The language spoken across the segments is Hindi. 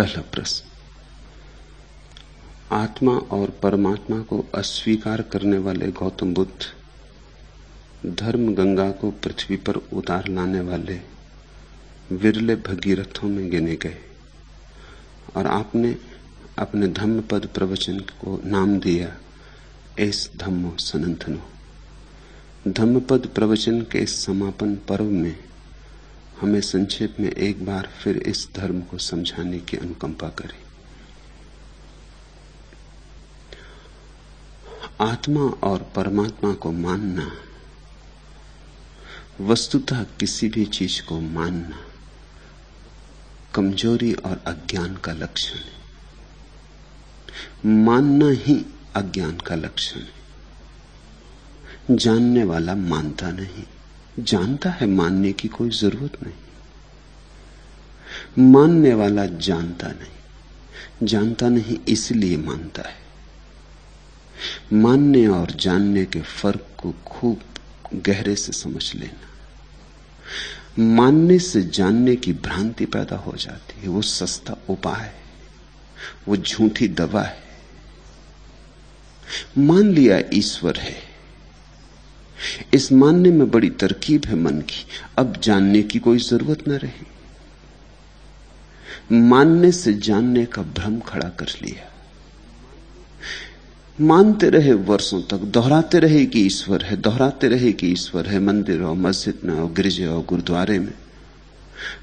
पहला प्रश्न। आत्मा और परमात्मा को अस्वीकार करने वाले गौतम बुद्ध धर्म गंगा को पृथ्वी पर उतार लाने वाले विरले भगीरथों में गिने गए और आपने अपने धम्म पद प्रवचन को नाम दिया, एस धम्मो सनंथनो धम्मपद प्रवचन के समापन पर्व में हमें संक्षेप में एक बार फिर इस धर्म को समझाने की अनुकंपा करें। आत्मा और परमात्मा को मानना, वस्तुतः किसी भी चीज़ को मानना, कमज़ोरी और अज्ञान का लक्षण है। मानना ही अज्ञान का लक्षण है। जानने वाला मानता नहीं। जानता है, मानने की कोई ज़रूरत नहीं। मानने वाला जानता नहीं। जानता नहीं इसलिए मानता है। मानने और जानने के फ़र्क को खूब गहरे से समझ लेना। मानने से जानने की भ्रांति पैदा हो जाती है। वो सस्ता उपाय है। वो झूठी दवा है। मान लिया ईश्वर है। इस मानने में बड़ी तरकीब है मन की अब जानने की कोई ज़रूरत न रही। मानने से जानने का भ्रम खड़ा कर लिया। मानते रहे वर्षों तक दोहराते रहे कि ईश्वर है दोहराते रहे कि ईश्वर है मंदिर और मस्जिद में और गिरजे और गुरुद्वारे में।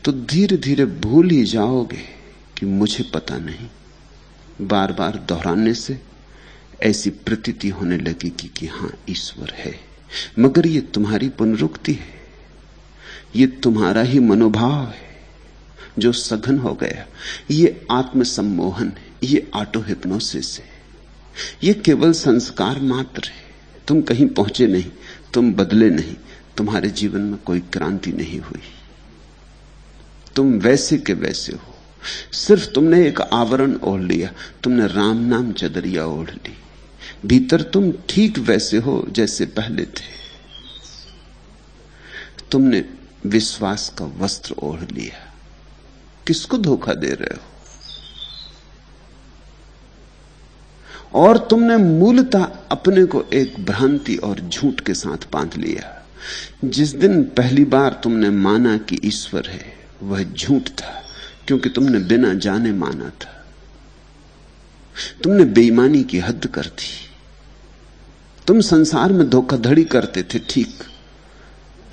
तो धीरे धीरे भूल ही जाओगे कि मुझे पता नहीं। बार बार दोहराने से ऐसी प्रतीति होने लगेगी कि, कि हाँ ईश्वर है। मगर ये तुम्हारी पुनरुक्ति है। ये तुम्हारा ही मनोभाव है, जो सघन हो गया। ये आत्मसम्मोहन है, ये ऑटो हिप्नोसिस है। ये केवल संस्कार मात्र है। तुम कहीं पहुँचे नहीं, तुम बदले नहीं, तुम्हारे जीवन में कोई क्रांति नहीं हुई। तुम वैसे के वैसे हो। सिर्फ़ तुमने एक आवरण ओढ़ लिया, तुमने राम नाम चदरिया ओढ़ ली। भीतर तुम ठीक वैसे हो जैसे पहले थे। तुमने विश्वास का वस्त्र ओढ़ लिया। किसको धोखा दे रहे हो? और तुमने मूलतः अपने को एक भ्रांति और झूठ के साथ बाँध लिया। जिस दिन पहली बार तुमने माना कि ईश्वर है, वह झूठ था, क्योंकि तुमने बिना जाने माना था। तुमने बेईमानी की हद कर दी। तुम संसार में धोखाधड़ी करते थे, ठीक।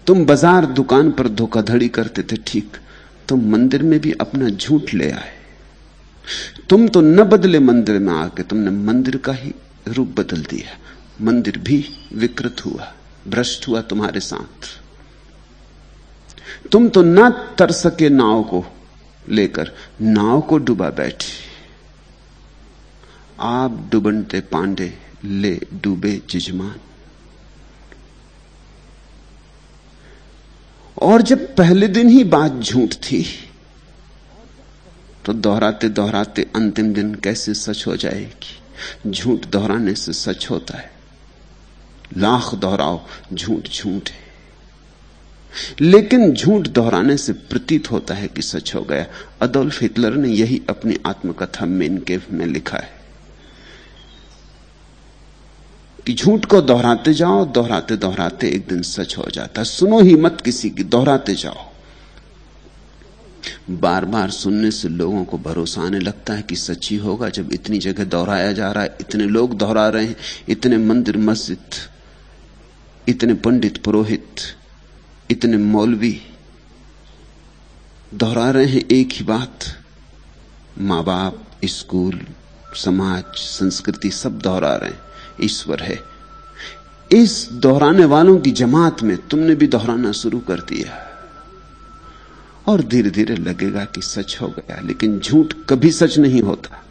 तुम बाज़ार दुकान पर धोखाधड़ी करते थे, ठीक। तुम मंदिर में भी अपना झूठ ले आए। तुम तो न बदले मंदिर में आके तुमने मंदिर का ही रूप बदल दिया। मंदिर भी विकृत हुआ, भ्रष्ट हुआ तुम्हारे साथ। तुम तो न तर सके नाव को लेकर, नाव को डुबा बैठे। आप डुबनते पांडे ले डूबे जिजमान। और जब पहले दिन ही बात झूठ थी तो दोहराते दोहराते अंतिम दिन कैसे सच हो जाएगी? झूठ दोहराने से सच होता है। लाख दोहराओ झूठ झूठ है। लेकिन झूठ दोहराने से प्रतीत होता है कि सच हो गया। अदोल्फ हिटलर ने यही अपनी आत्मकथा मेनकेव में लिखा है। कि झूठ को दोहराते जाओ, दोहराते दोहराते एक दिन सच हो जाता। सुनो ही मत किसी की, दोहराते जाओ। बार बार सुनने से लोगों को भरोसा आने लगता है कि सच्ची होगा, जब इतनी जगह दोहराया जा रहा है, इतने लोग दोहरा रहे हैं, इतने मंदिर मस्जिद, इतने पंडित पुरोहित, इतने मौलवी दोहरा रहे हैं एक ही बात। माँ बाप स्कूल, समाज, संस्कृति सब दोहरा रहे हैं। ईश्वर है। इस दोहराने वालों की जमात में तुमने भी दोहराना शुरू कर दिया। और धीरे धीरे लगेगा कि सच हो गया, लेकिन झूठ कभी सच नहीं होता।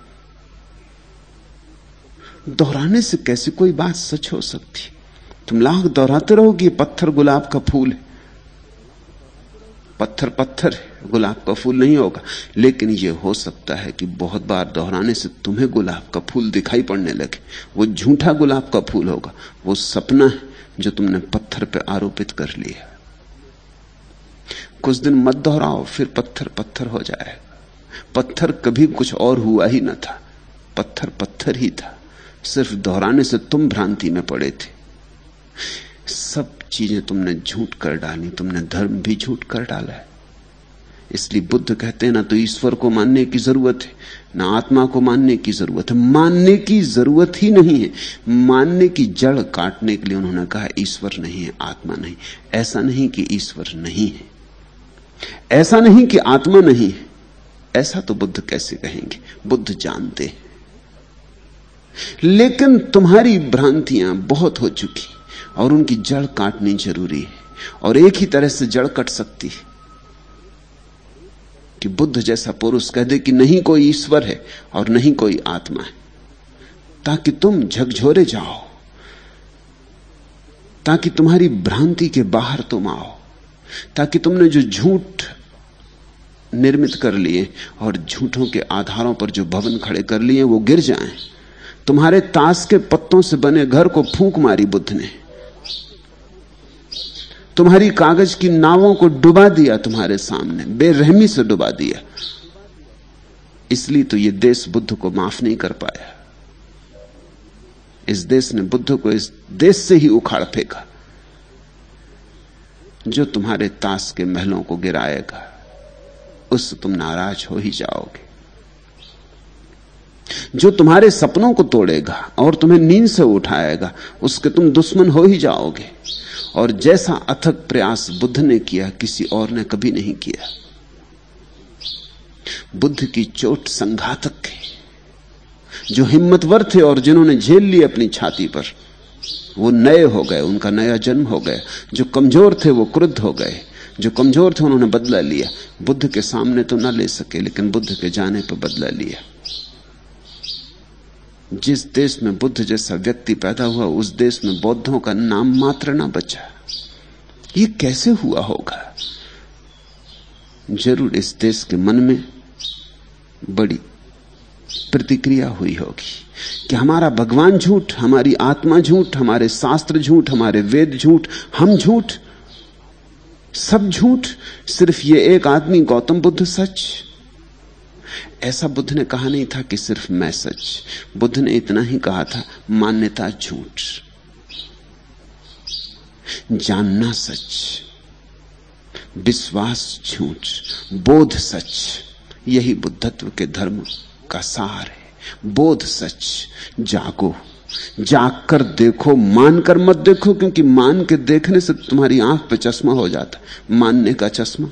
दोहराने से कैसे कोई बात सच हो सकती? तुम लाख दोहराते रहोगे पत्थर गुलाब का फूल है। पत्थर पत्थर है। गुलाब का फूल नहीं होगा। लेकिन यह हो सकता है कि बहुत बार दोहराने से तुम्हें गुलाब का फूल दिखाई पड़ने लगे। वो झूठा गुलाब का फूल होगा। वो सपना है जो तुमने पत्थर पे आरोपित कर लिया। कुछ दिन मत दोहराओ, फिर पत्थर पत्थर हो जाएगा पत्थर कभी कुछ और हुआ ही न था। पत्थर पत्थर ही था। सिर्फ़ दोहराने से तुम भ्रांति में पड़े थे। सब चीज़ें तुमने झूठ कर डाली, तुमने धर्म भी झूठ कर डाला है। इसलिए बुद्ध कहते हैं, ना तो ईश्वर को मानने की ज़रूरत है, ना आत्मा को मानने की ज़रूरत है। मानने की ज़रूरत ही नहीं है। मानने की जड़ काटने के लिए उन्होंने कहा, ईश्वर नहीं है, आत्मा नहीं। ऐसा नहीं कि ईश्वर नहीं है। ऐसा नहीं कि आत्मा नहीं है। ऐसा तो बुद्ध कैसे कहेंगे? बुद्ध जानते हैं। लेकिन तुम्हारी भ्रांतियाँ बहुत हो चुकी और उनकी जड़ काटनी ज़रूरी है। और एक ही तरह से जड़ कट सकती है। कि बुद्ध जैसा पुरुष कह दे कि नहीं कोई ईश्वर है और नहीं कोई आत्मा है। ताकि तुम झकझोरे जाओ। ताकि तुम्हारी भ्रांति के बाहर तुम आओ। ताकि तुमने जो झूठ निर्मित कर लिए और झूठों के आधारों पर जो भवन खड़े कर लिए, वो गिर जाएँ। तुम्हारे ताश के पत्तों से बने घर को फूंक मारी बुद्ध ने। तुम्हारी कागज़ की नावों को डुबा दिया तुम्हारे सामने, बेरहमी से डुबा दिया। इसलिए तो ये देश बुद्ध को माफ़ नहीं कर पाया। इस देश ने बुद्ध को इस देश से ही उखाड़ फेंका, जो तुम्हारे ताश के महलों को गिराएगा, उससे तुम नाराज़ हो ही जाओगे। जो तुम्हारे सपनों को तोड़ेगा और तुम्हें नींद से उठाएगा, उसके तुम दुश्मन हो ही जाओगे। और जैसा अथक प्रयास बुद्ध ने किया, किसी और ने कभी नहीं किया। बुद्ध की चोट संघातक है। जो हिम्मतवर थे और जिन्होंने झेल ली अपनी छाती पर, वो नए हो गए, उनका नया जन्म हो गया। जो कमज़ोर थे, वो क्रुद्ध हो गए। जो कमज़ोर थे, उन्होंने बदला लिया। बुद्ध के सामने तो ना ले सके, लेकिन बुद्ध के जाने पर बदला लिया। जिस देश में बुद्ध जैसा व्यक्ति पैदा हुआ, उस देश में बौद्धों का नाम मात्र ना बचा। ये कैसे हुआ होगा? ज़रूर इस देश के मन में बड़ी प्रतिक्रिया हुई होगी कि हमारा भगवान झूठ, हमारी आत्मा झूठ, हमारे शास्त्र झूठ, हमारे वेद झूठ, हम झूठ, सब झूठ, सिर्फ़ ये एक आदमी गौतम बुद्ध सच। ऐसा बुद्ध ने कहा नहीं था कि सिर्फ़ मैं सच। बुद्ध ने इतना ही कहा था, मान्यता झूठ। जानना सच। विश्वास झूठ। बोध सच। यही बुद्धत्व के धर्म का सार है। बोध सच। जागो। जाग कर देखो मान कर मत देखो, क्योंकि मान के देखने से तुम्हारी आँख पे चश्मा हो जाता। मानने का चश्मा।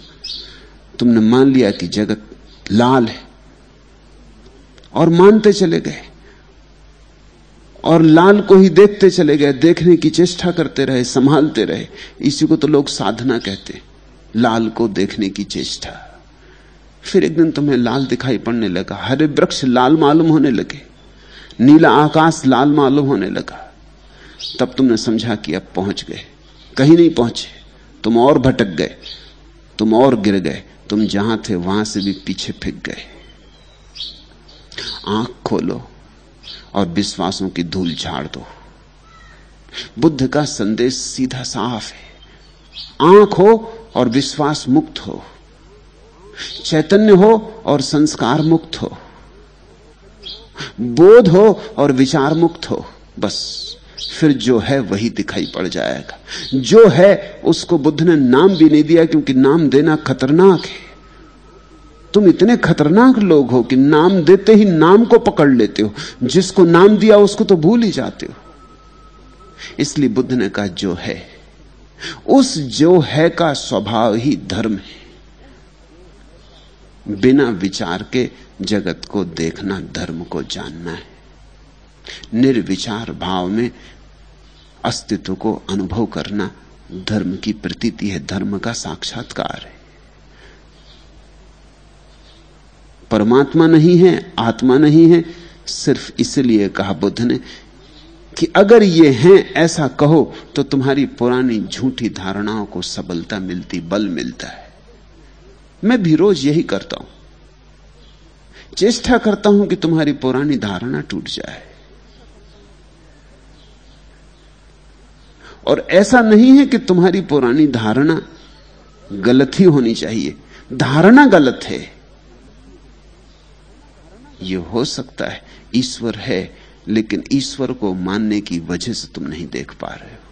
तुमने मान लिया कि जगत लाल है। और मानते चले गए और लाल को ही देखते चले गए, देखने की चेष्टा करते रहे, संभालते रहे। इसी को तो लोग साधना कहते लाल को देखने की चेष्टा। फिर एक दिन तुम्हें लाल दिखाई पड़ने लगा। हरे वृक्ष लाल मालूम होने लगे, नीला आकाश लाल मालूम होने लगा। तब तुमने समझा कि अब पहुँच गए। कहीं नहीं पहुँचे। तुम और भटक गए, तुम और गिर गए, तुम जहाँ थे वहाँ से भी पीछे फेंक गए। आँख खोलो और विश्वासों की धूल झाड़ दो। बुद्ध का संदेश सीधा साफ़ है। आँख हो और विश्वास मुक्त हो। चैतन्य हो और संस्कार मुक्त हो। बोध हो और विचार मुक्त हो। बस, फिर जो है वही दिखाई पड़ जाएगा। जो है, उसको बुद्ध ने नाम भी नहीं दिया क्योंकि नाम देना खतरनाक है। तुम इतने खतरनाक लोग हो कि नाम देते ही नाम को पकड़ लेते हो। जिसको नाम दिया उसको तो भूल ही जाते हो। इसलिए बुद्ध ने कहा, जो है, उस जो है का स्वभाव ही धर्म है। बिना विचार के जगत को देखना, धर्म को जानना है। निर्विचार भाव में अस्तित्व को अनुभव करना धर्म की प्रतीति है, धर्म का साक्षात्कार है। परमात्मा नहीं है, आत्मा नहीं है, सिर्फ़ इसलिए कहा बुद्ध ने कि अगर ये हैं, ऐसा कहो तो तुम्हारी पुरानी झूठी धारणाओं को सबलता मिलती, बल मिलता है। मैं भी रोज यही करता हूँ। चेष्टा करता हूँ कि तुम्हारी पुरानी धारणा टूट जाए। और ऐसा नहीं है कि तुम्हारी पुरानी धारणा गलत ही होनी चाहिए। धारणा गलत है। ये हो सकता है, ईश्वर है, लेकिन ईश्वर को मानने की वजह से तुम नहीं देख पा रहे हो।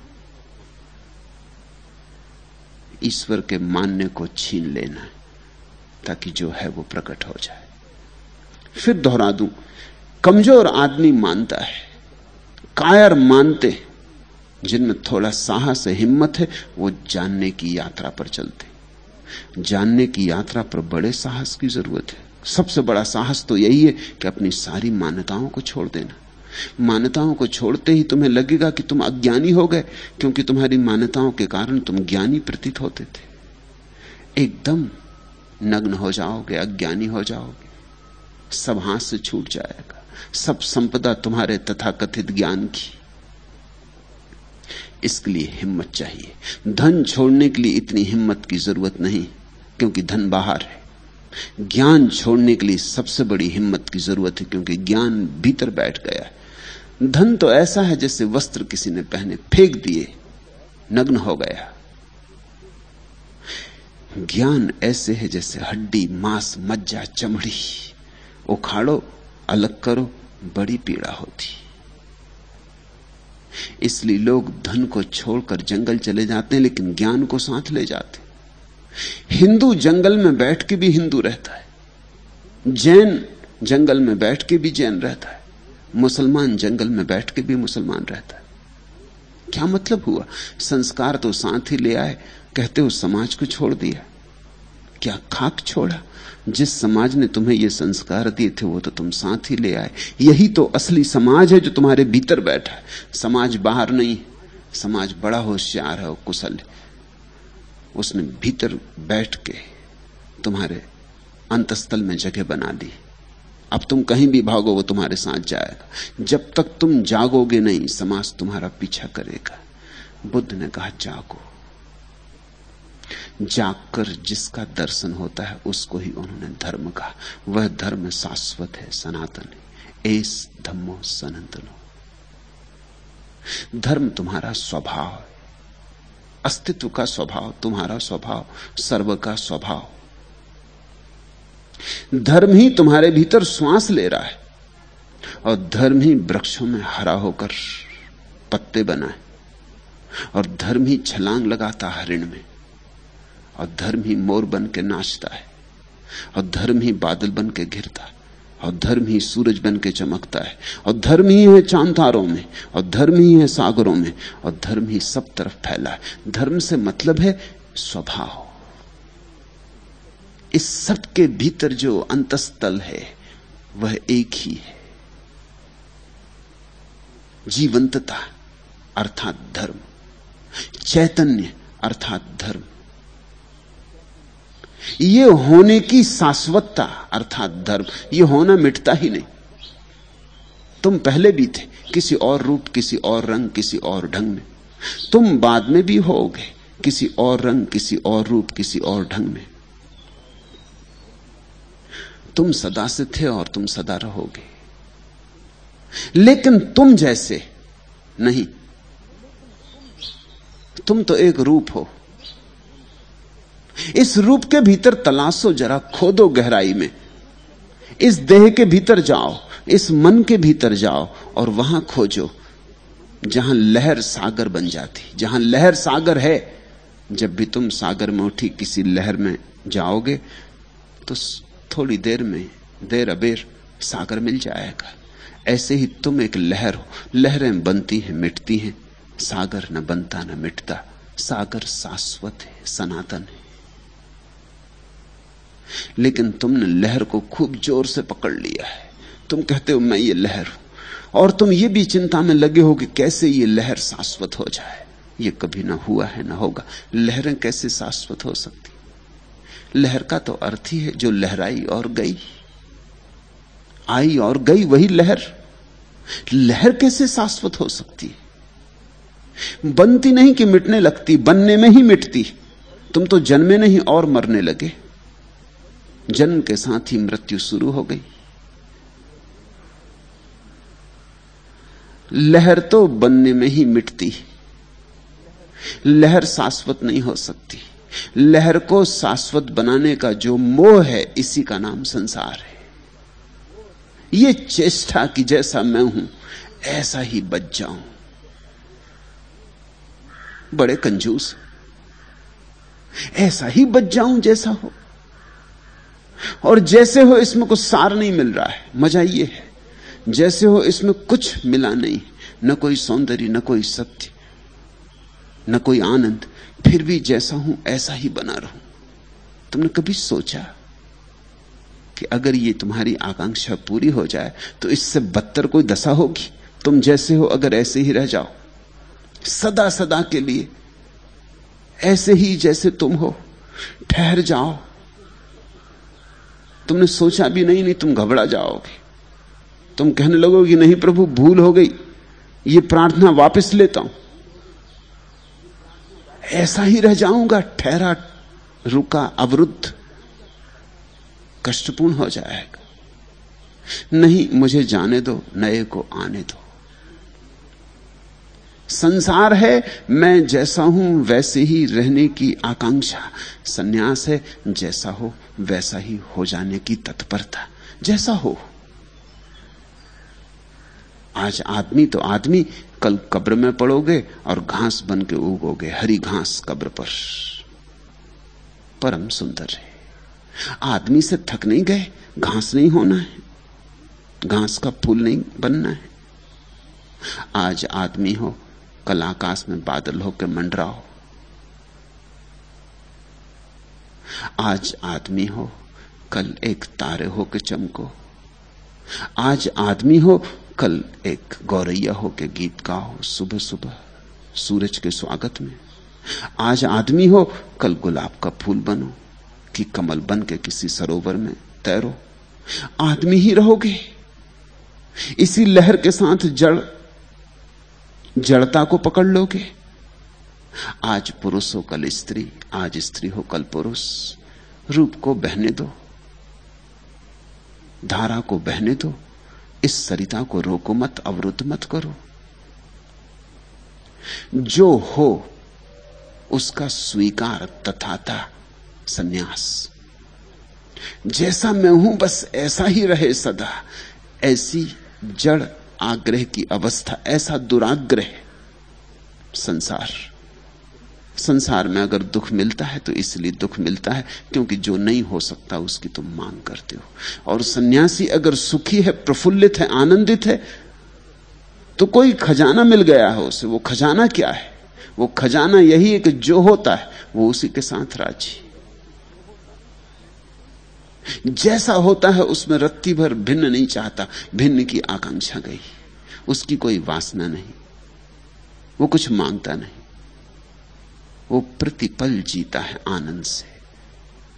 ईश्वर के मानने को छीन लेना ताकि जो है वो प्रकट हो जाए। फिर दोहरा दूँ, कमज़ोर आदमी मानता है, कायर मानते जिनमें थोड़ा साहस है, हिम्मत है, वो जानने की यात्रा पर चलते जानने की यात्रा पर बड़े साहस की ज़रूरत है। सबसे बड़ा साहस तो यही है कि अपनी सारी मान्यताओं को छोड़ देना। मान्यताओं को छोड़ते ही तुम्हें लगेगा कि तुम अज्ञानी हो गए, क्योंकि तुम्हारी मान्यताओं के कारण तुम ज्ञानी प्रतीत होते थे। एकदम नग्न हो जाओगे, अज्ञानी हो जाओगे। सब हाथ से छूट जाएगा। सब संपदा तुम्हारे तथाकथित ज्ञान की। इसके लिए हिम्मत चाहिए। धन छोड़ने के लिए इतनी हिम्मत की ज़रूरत नहीं, क्योंकि धन बाहर है। ज्ञान छोड़ने के लिए सबसे बड़ी हिम्मत की ज़रूरत है, क्योंकि ज्ञान भीतर बैठ गया है। धन तो ऐसा है जैसे वस्त्र किसी ने पहने, फेंक दिए, नग्न हो गया। ज्ञान ऐसे है जैसे हड्डी, मांस, मज्जा, चमड़ी, उखाड़ो, अलग करो, बड़ी पीड़ा होती। इसलिए लोग धन को छोड़कर जंगल चले जाते हैं, लेकिन ज्ञान को साथ ले जाते हिंदू जंगल में बैठ के भी हिंदू रहता है। जैन जंगल में बैठ के भी जैन रहता है। मुसलमान जंगल में बैठ के भी मुसलमान रहता है। क्या मतलब हुआ? संस्कार तो साथ ही ले आए, कहते हो समाज को छोड़ दिया। क्या खाक छोड़ा? जिस समाज ने तुम्हें ये संस्कार दिए थे, वो तो तुम साथ ही ले आए। यही तो असली समाज है जो तुम्हारे भीतर बैठा है। समाज बाहर नहीं समाज बड़ा होशियार है और कुशल है। उसने भीतर बैठ के तुम्हारे अंतस्थल में जगह बना दी। अब तुम कहीं भी भागो, वो तुम्हारे साथ जाएगा। जब तक तुम जागोगे नहीं, समाज तुम्हारा पीछा करेगा। बुद्ध ने कहा, जागो। जागकर जिसका दर्शन होता है, उसको ही उन्होंने धर्म कहा। वह धर्म शाश्वत है, सनातन है। एस धम्मो सनातनो। धर्म तुम्हारा स्वभाव है। अस्तित्व का स्वभाव, तुम्हारा स्वभाव, सर्व का स्वभाव। धर्म ही तुम्हारे भीतर श्वास ले रहा है और धर्म ही वृक्षों में हरा होकर पत्ते बनाए और धर्म ही छलांग लगाता हरिण में और धर्म ही मोर बन के नाचता है और धर्म ही बादल बन के घिरता है। और धर्म ही सूरज बन के चमकता है। और धर्म ही है चांतारों में, और धर्म ही है सागरों में, और धर्म ही सब तरफ़ फैला है। धर्म से मतलब है स्वभाव। इस सब के भीतर जो अंतस्थल है, वह एक ही है। जीवंतता अर्थात धर्म। चैतन्य अर्थात धर्म। ये होने की शाश्वतता, अर्थात धर्म, ये होना मिटता ही नहीं। तुम पहले भी थे, किसी और रूप, किसी और रंग, किसी और ढंग में। तुम बाद में भी होगे, किसी और रंग, किसी और रूप, किसी और ढंग में। तुम सदा से थे और तुम सदा रहोगे। लेकिन तुम जैसे नहीं। तुम तो एक रूप हो। इस रूप के भीतर तलाशो जरा, खोदो गहराई में। इस देह के भीतर जाओ, इस मन के भीतर जाओ और वहाँ खोजो, जहाँ लहर सागर बन जाती, जहाँ लहर सागर है। जब भी तुम सागर में उठी किसी लहर में जाओगे तो थोड़ी देर में, देर अबेर सागर मिल जाएगा। ऐसे ही तुम एक लहर हो, लहरें बनती हैं, मिटती हैं। सागर न बनता, न मिटता। सागर शाश्वत है, सनातन है। लेकिन तुमने लहर को खूब ज़ोर से पकड़ लिया है। तुम कहते हो, मैं ये लहर हूँ। और तुम ये भी चिंता में लगे हो कि कैसे ये लहर शाश्वत हो जाए। ये कभी ना हुआ है, ना होगा। लहरें कैसे शाश्वत हो सकती? लहर का तो अर्थ ही है, जो लहराई और गई। आई और गई, वही लहर। लहर कैसे शाश्वत हो सकती? बनती नहीं कि मिटने लगती, बनने में ही मिटती। तुम तो जन्मे नहीं और मरने लगे। जन्म के साथ ही मृत्यु शुरू हो गई। लहर तो बनने में ही मिटती लहर शाश्वत नहीं हो सकती। लहर को शाश्वत बनाने का जो मोह है, इसी का नाम संसार है। यह चेष्टा कि जैसा मैं हूँ, ऐसा ही बच जाऊँ। बड़े कंजूस। ऐसा ही बच जाऊँ जैसा हो। और जैसे हो इसमें कुछ सार नहीं मिल रहा है। मज़ा ये है। जैसे हो इसमें कुछ मिला नहीं। न कोई सौंदर्य, न कोई सत्य, न कोई आनंद। फिर भी जैसा हूँ, ऐसा ही बना रहूँ। तुमने कभी सोचा कि अगर ये तुम्हारी आकांक्षा पूरी हो जाए तो इससे बदतर कोई दशा होगी? तुम जैसे हो, अगर ऐसे ही रह जाओ। सदा सदा के लिए ऐसे ही जैसे तुम हो। ठहर जाओ। तुमने सोचा भी नहीं नहीं तुम घबरा जाओगे। तुम कहने लगोगे, नहीं प्रभु, भूल हो गई। ये प्रार्थना वापस लेता हूँ। ऐसा ही रह जाऊँगा, ठहरा, रुका, अवरुद्ध। कष्टपूर्ण हो जाएगा। नहीं, मुझे जाने दो, नए को आने दो। संसार है, मैं जैसा हूँ, वैसे ही रहने की आकांक्षा। सन्यास है, जैसा हो, वैसा ही हो जाने की तत्परता। जैसा हो। आज आदमी तो आदमी, कल कब्र में पड़ोगे और घास बन के उगोगे, हरी घास कब्र पर। परम सुंदर है। आदमी से थक नहीं गए, घास नहीं होना है, घास का फूल नहीं बनना है। आज आदमी हो कल आकाश में बादल होकर मंडराओ। आज आदमी हो, कल एक तारे होकर चमको। आज आदमी हो, कल एक गौरैया होकर गीत गाओ सुबह सुबह, सूरज के स्वागत में। आज आदमी हो, कल गुलाब का फूल बनो, कि कमल बन के किसी सरोवर में तैरो। आदमी ही रहोगे। इसी लहर के साथ जड़ जड़ता को पकड़ लोगे? आज पुरुष हो कल स्त्री, आज स्त्री हो कल पुरुष। रूप को बहने दो, धारा को बहने दो, इस सरिता को रोको मत, अवरुद्ध मत करो। जो हो, उसका स्वीकार तथाता सन्यास। जैसा मैं हूँ, बस ऐसा ही रहे सदा, ऐसी जड़ आग्रह की अवस्था, ऐसा दुराग्रह संसार। संसार में अगर दुख मिलता है तो इसलिए दुख मिलता है, क्योंकि जो नहीं हो सकता उसकी तुम मांग करते हो। और सन्यासी अगर सुखी है, प्रफुल्लित है, आनंदित है तो कोई खजाना मिल गया है उसे। वो खजाना क्या है? वो खजाना यही है कि जो होता है, वो उसी के साथ राज़ी। जैसा होता है उसमें रत्ती भर भिन्न नहीं चाहता, भिन्न की आकांक्षा गई। उसकी कोई वासना नहीं, वो कुछ माँगता नहीं। वो प्रतिपल जीता है आनंद से।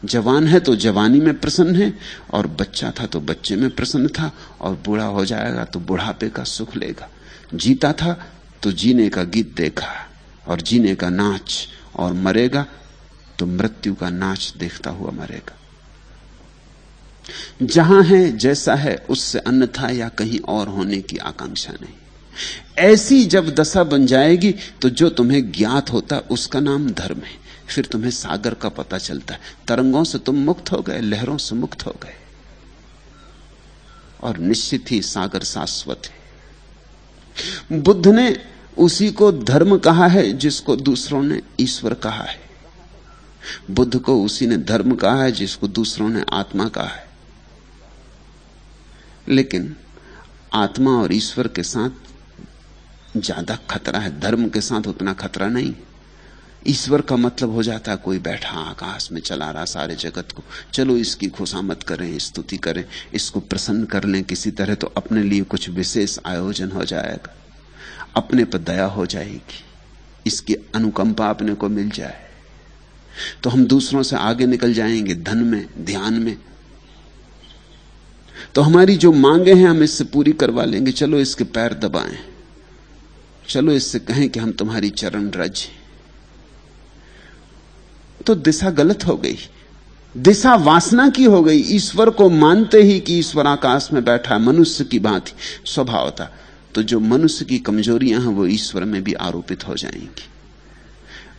जवान है तो जवानी में प्रसन्न है, और बच्चा था तो बच्चे में प्रसन्न था, और बूढ़ा हो जाएगा तो बुढ़ापे का सुख लेगा। जीता था तो जीने का गीत देखा, और जीने का नाच, और मरेगा तो मृत्यु का नाच देखता हुआ मरेगा। जहाँ है, जैसा है, उससे अन्यथा या कहीं और होने की आकांक्षा नहीं। ऐसी जब दशा बन जाएगी तो जो तुम्हें ज्ञात होता, उसका नाम धर्म है। फिर तुम्हें सागर का पता चलता है। तरंगों से तुम मुक्त हो गए, लहरों से मुक्त हो गए। और निश्चित ही सागर शाश्वत है। बुद्ध ने उसी को धर्म कहा है, जिसको दूसरों ने ईश्वर कहा है। बुद्ध को उसी ने धर्म कहा है, जिसको दूसरों ने आत्मा कहा है। लेकिन आत्मा और ईश्वर के साथ ज़्यादा खतरा है, धर्म के साथ उतना खतरा नहीं। ईश्वर का मतलब हो जाता है कोई बैठा आकाश में चला रहा सारे जगत को, चलो इसकी खुशामत करें, स्तुति करें, इसको प्रसन्न कर लें, किसी तरह तो अपने लिए कुछ विशेष आयोजन हो जाएगा। अपने पर दया हो जाएगी, इसकी अनुकंपा अपने को मिल जाए। तो हम दूसरों से आगे निकल जाएँगे, धन में, ध्यान में तो हमारी जो मांगे हैं, हम इससे पूरी करवा लेंगे। चलो इसके पैर दबाएँ। चलो इससे कहें कि हम तुम्हारी चरण रज तो दिशा गलत हो गई। दिशा वासना की हो गई। ईश्वर को मानते ही कि ईश्वर आकाश में बैठा मनुष्य की भांति। स्वभाव था। तो जो मनुष्य की कमजोरियाँ हैं, वो ईश्वर में भी आरोपित हो जाएँगी।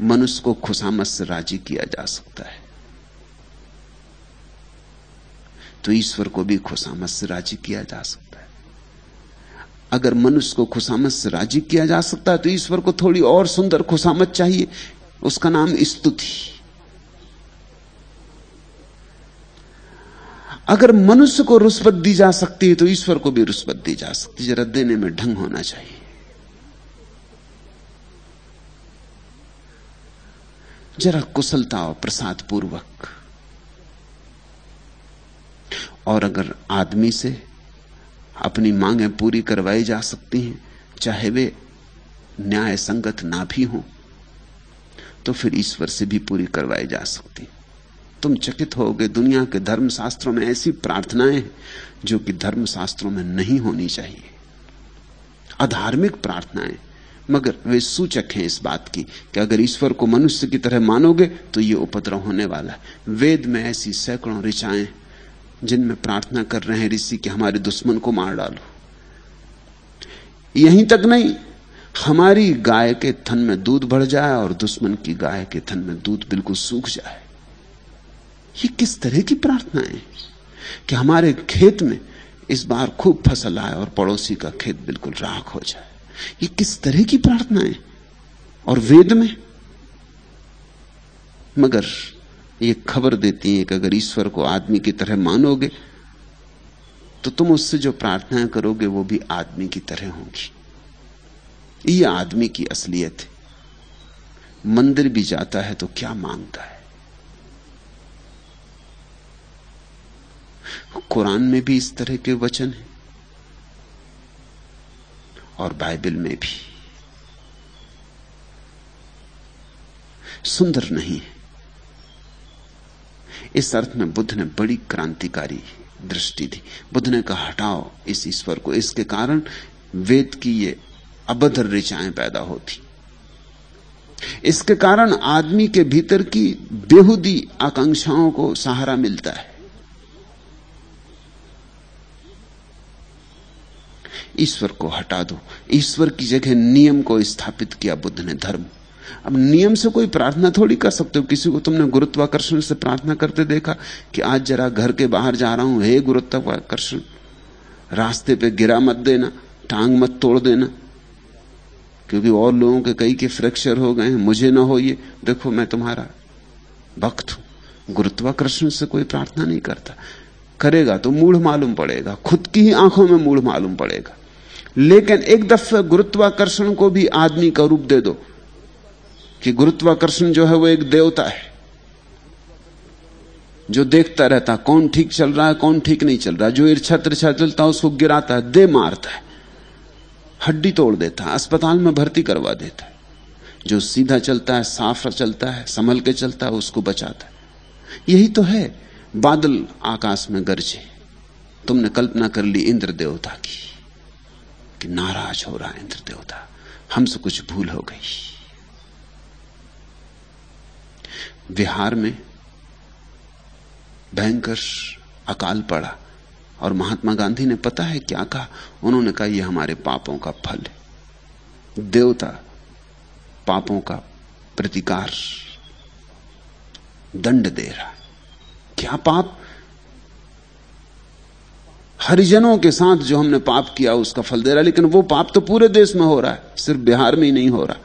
मनुष्य को खुशामत से राज़ी किया जा सकता है। तो ईश्वर को भी खुशामद से राज़ी किया जा सकता है। अगर मनुष्य को खुशामद से राज़ी किया जा सकता है तो ईश्वर को थोड़ी और सुंदर खुशामद चाहिए। उसका नाम स्तुति। अगर मनुष्य को रुस्बत दी जा सकती है तो ईश्वर को भी रुस्बत दी जा सकती है। जरा देने में ढंग होना चाहिए। जरा कुशलता और प्रसाद पूर्वक और अगर आदमी से अपनी मांगें पूरी करवाई जा सकती हैं, चाहे वे न्याय संगत ना भी हो तो फिर ईश्वर से भी पूरी करवाई जा सकती। तुम चकित होगे, दुनिया के धर्म शास्त्रों में ऐसी प्रार्थनाएँ जो कि धर्म शास्त्रों में नहीं होनी चाहिए। अधार्मिक प्रार्थनाएँ, मगर वे सूचक हैं इस बात की, कि अगर ईश्वर को मनुष्य की तरह मानोगे तो ये उपद्रव होने वाला है। वेद में ऐसी सैकड़ों ऋचाएँ जिनमें प्रार्थना कर रहे हैं ऋषि कि हमारे दुश्मन को मार डालो। यहीं तक नहीं, हमारी गाय के थन में दूध बढ़ जाए और दुश्मन की गाय के थन में दूध बिल्कुल सूख जाए। ये किस तरह की प्रार्थना है कि हमारे खेत में इस बार खूब फ़सल आए और पड़ोसी का खेत बिल्कुल राख हो जाए? ये किस तरह की प्रार्थना है? और वेद में? मगर ये खबर देती है कि अगर ईश्वर को आदमी की तरह मानोगे तो तुम उससे जो प्रार्थनाएँ करोगे, वो भी आदमी की तरह होगी। ये आदमी की असलियत है। मंदिर भी जाता है तो क्या माँगता है? कुरान में भी इस तरह के वचन हैं। और बाइबल में भी। सुंदर नहीं है। इस अर्थ में बुद्ध ने बड़ी क्रांतिकारी दृष्टि थी बुद्ध ने कहा, हटाओ इस ईश्वर को। इसके कारण वेद की ये अभद्र ऋचाएँ पैदा होती। इसके कारण आदमी के भीतर की बेहुदी आकांक्षाओं को सहारा मिलता है। ईश्वर को हटा दो। ईश्वर की जगह नियम को स्थापित किया बुद्ध ने, धर्म। अब नियम से कोई प्रार्थना थोड़ी कर सकते हो। किसी को तुमने गुरुत्वाकर्षण से प्रार्थना करते देखा कि आज जरा घर के बाहर जा रहा हूँ, हे गुरुत्वाकर्षण, रास्ते पे गिरा मत देना, टांग मत तोड़ देना। क्योंकि और लोगों के कई के फ्रैक्चर हो गए मुझे ना हो ये। देखो, मैं तुम्हारा भक्त हूँ। गुरुत्वाकर्षण से कोई प्रार्थना नहीं करता। करेगा तो मूढ़ मालूम पड़ेगा। खुद की ही आँखों में मूढ़ मालूम पड़ेगा। लेकिन एक दफे गुरुत्वाकर्षण को भी आदमी का रूप दे दो। कि गुरुत्वाकर्षण जो है वो एक देवता है, जो देखता रहता कौन ठीक चल रहा है, कौन ठीक नहीं चल रहा जो ईर्छा तिरछा चलता उसको गिराता है, दे मारता है, हड्डी तोड़ देता है, अस्पताल में भर्ती करवा देता है, जो सीधा चलता है, साफ़ चलता है, संभल के चलता है, उसको बचाता है। यही तो है, बादल आकाश में गरजे, तुमने कल्पना कर ली इंद्र देवता की, कि नाराज़ हो रहा है इंद्र देवता हमसे कुछ भूल हो गई। बिहार में भयंकर अकाल पड़ा और महात्मा गांधी ने पता है क्या कहा? उन्होंने कहा यह हमारे पापों का फल है। देवता पापों का प्रतिकार दंड दे रहा है। क्या पाप? हरिजनों के साथ जो हमने पाप किया, उसका फल दे रहा लेकिन वो पाप तो पूरे देश में हो रहा है, सिर्फ़ बिहार में ही नहीं हो रहा।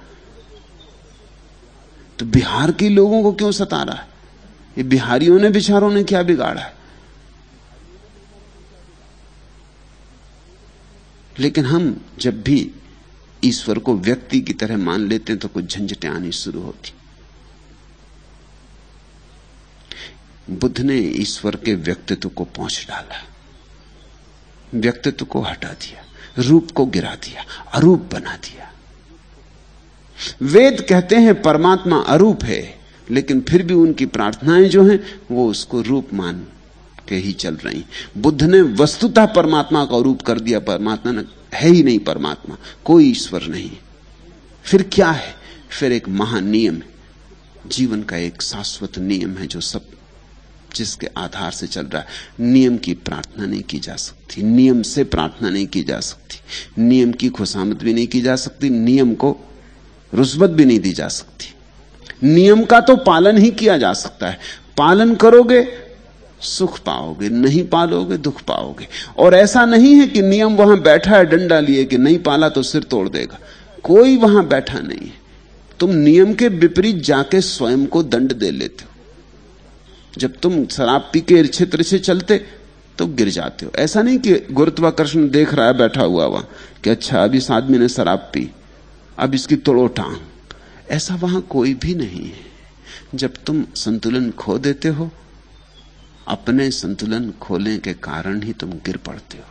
तो बिहार के लोगों को क्यों सता रहा है? ये बिहारियों ने, बिचारों ने क्या बिगाड़ा है? लेकिन हम जब भी ईश्वर को व्यक्ति की तरह मान लेते हैं तो कुछ झंझटें आनी शुरू होती। बुद्ध ने ईश्वर के व्यक्तित्व को पहुँच डाला। व्यक्तित्व को हटा दिया। रूप को गिरा दिया। अरूप बना दिया। वेद कहते हैं परमात्मा अरूप है, लेकिन फिर भी उनकी प्रार्थनाएँ जो हैं, वो उसको रूप मान के ही चल रही बुद्ध ने वस्तुतः परमात्मा का रूप कर दिया, परमात्मा ने है ही नहीं परमात्मा, कोई ईश्वर नहीं। फिर क्या है? फिर एक महान नियम है, जीवन का एक शाश्वत नियम है जो सब जिसके आधार से चल रहा है। नियम की प्रार्थना नहीं की जा सकती, नियम से प्रार्थना नहीं की जा सकती, नियम की खुशामद भी नहीं की जा सकती, नियम को रुस्बत भी नहीं दी जा सकती। नियम का तो पालन ही किया जा सकता है। पालन करोगे, सुख पाओगे, नहीं पालोगे, दुख पाओगे। और ऐसा नहीं है कि नियम वहाँ बैठा है, डंडा लिए कि नहीं पाला तो सिर तोड़ देगा। कोई वहाँ बैठा नहीं है। तुम नियम के विपरीत जाके स्वयं को दंड दे लेते हो। जब तुम शराब पी के क्षेत्र से चलते तो गिर जाते हो। ऐसा नहीं कि गुरुत्वाकर्षण देख रहा है, बैठा हुआ वहाँ, कि अच्छा अब इस आदमी ने शराब पी। अब इसकी तोड़ो टांग ऐसा वहाँ कोई भी नहीं है। जब तुम संतुलन खो देते हो, अपने संतुलन खोने के कारण ही तुम गिर पड़ते हो।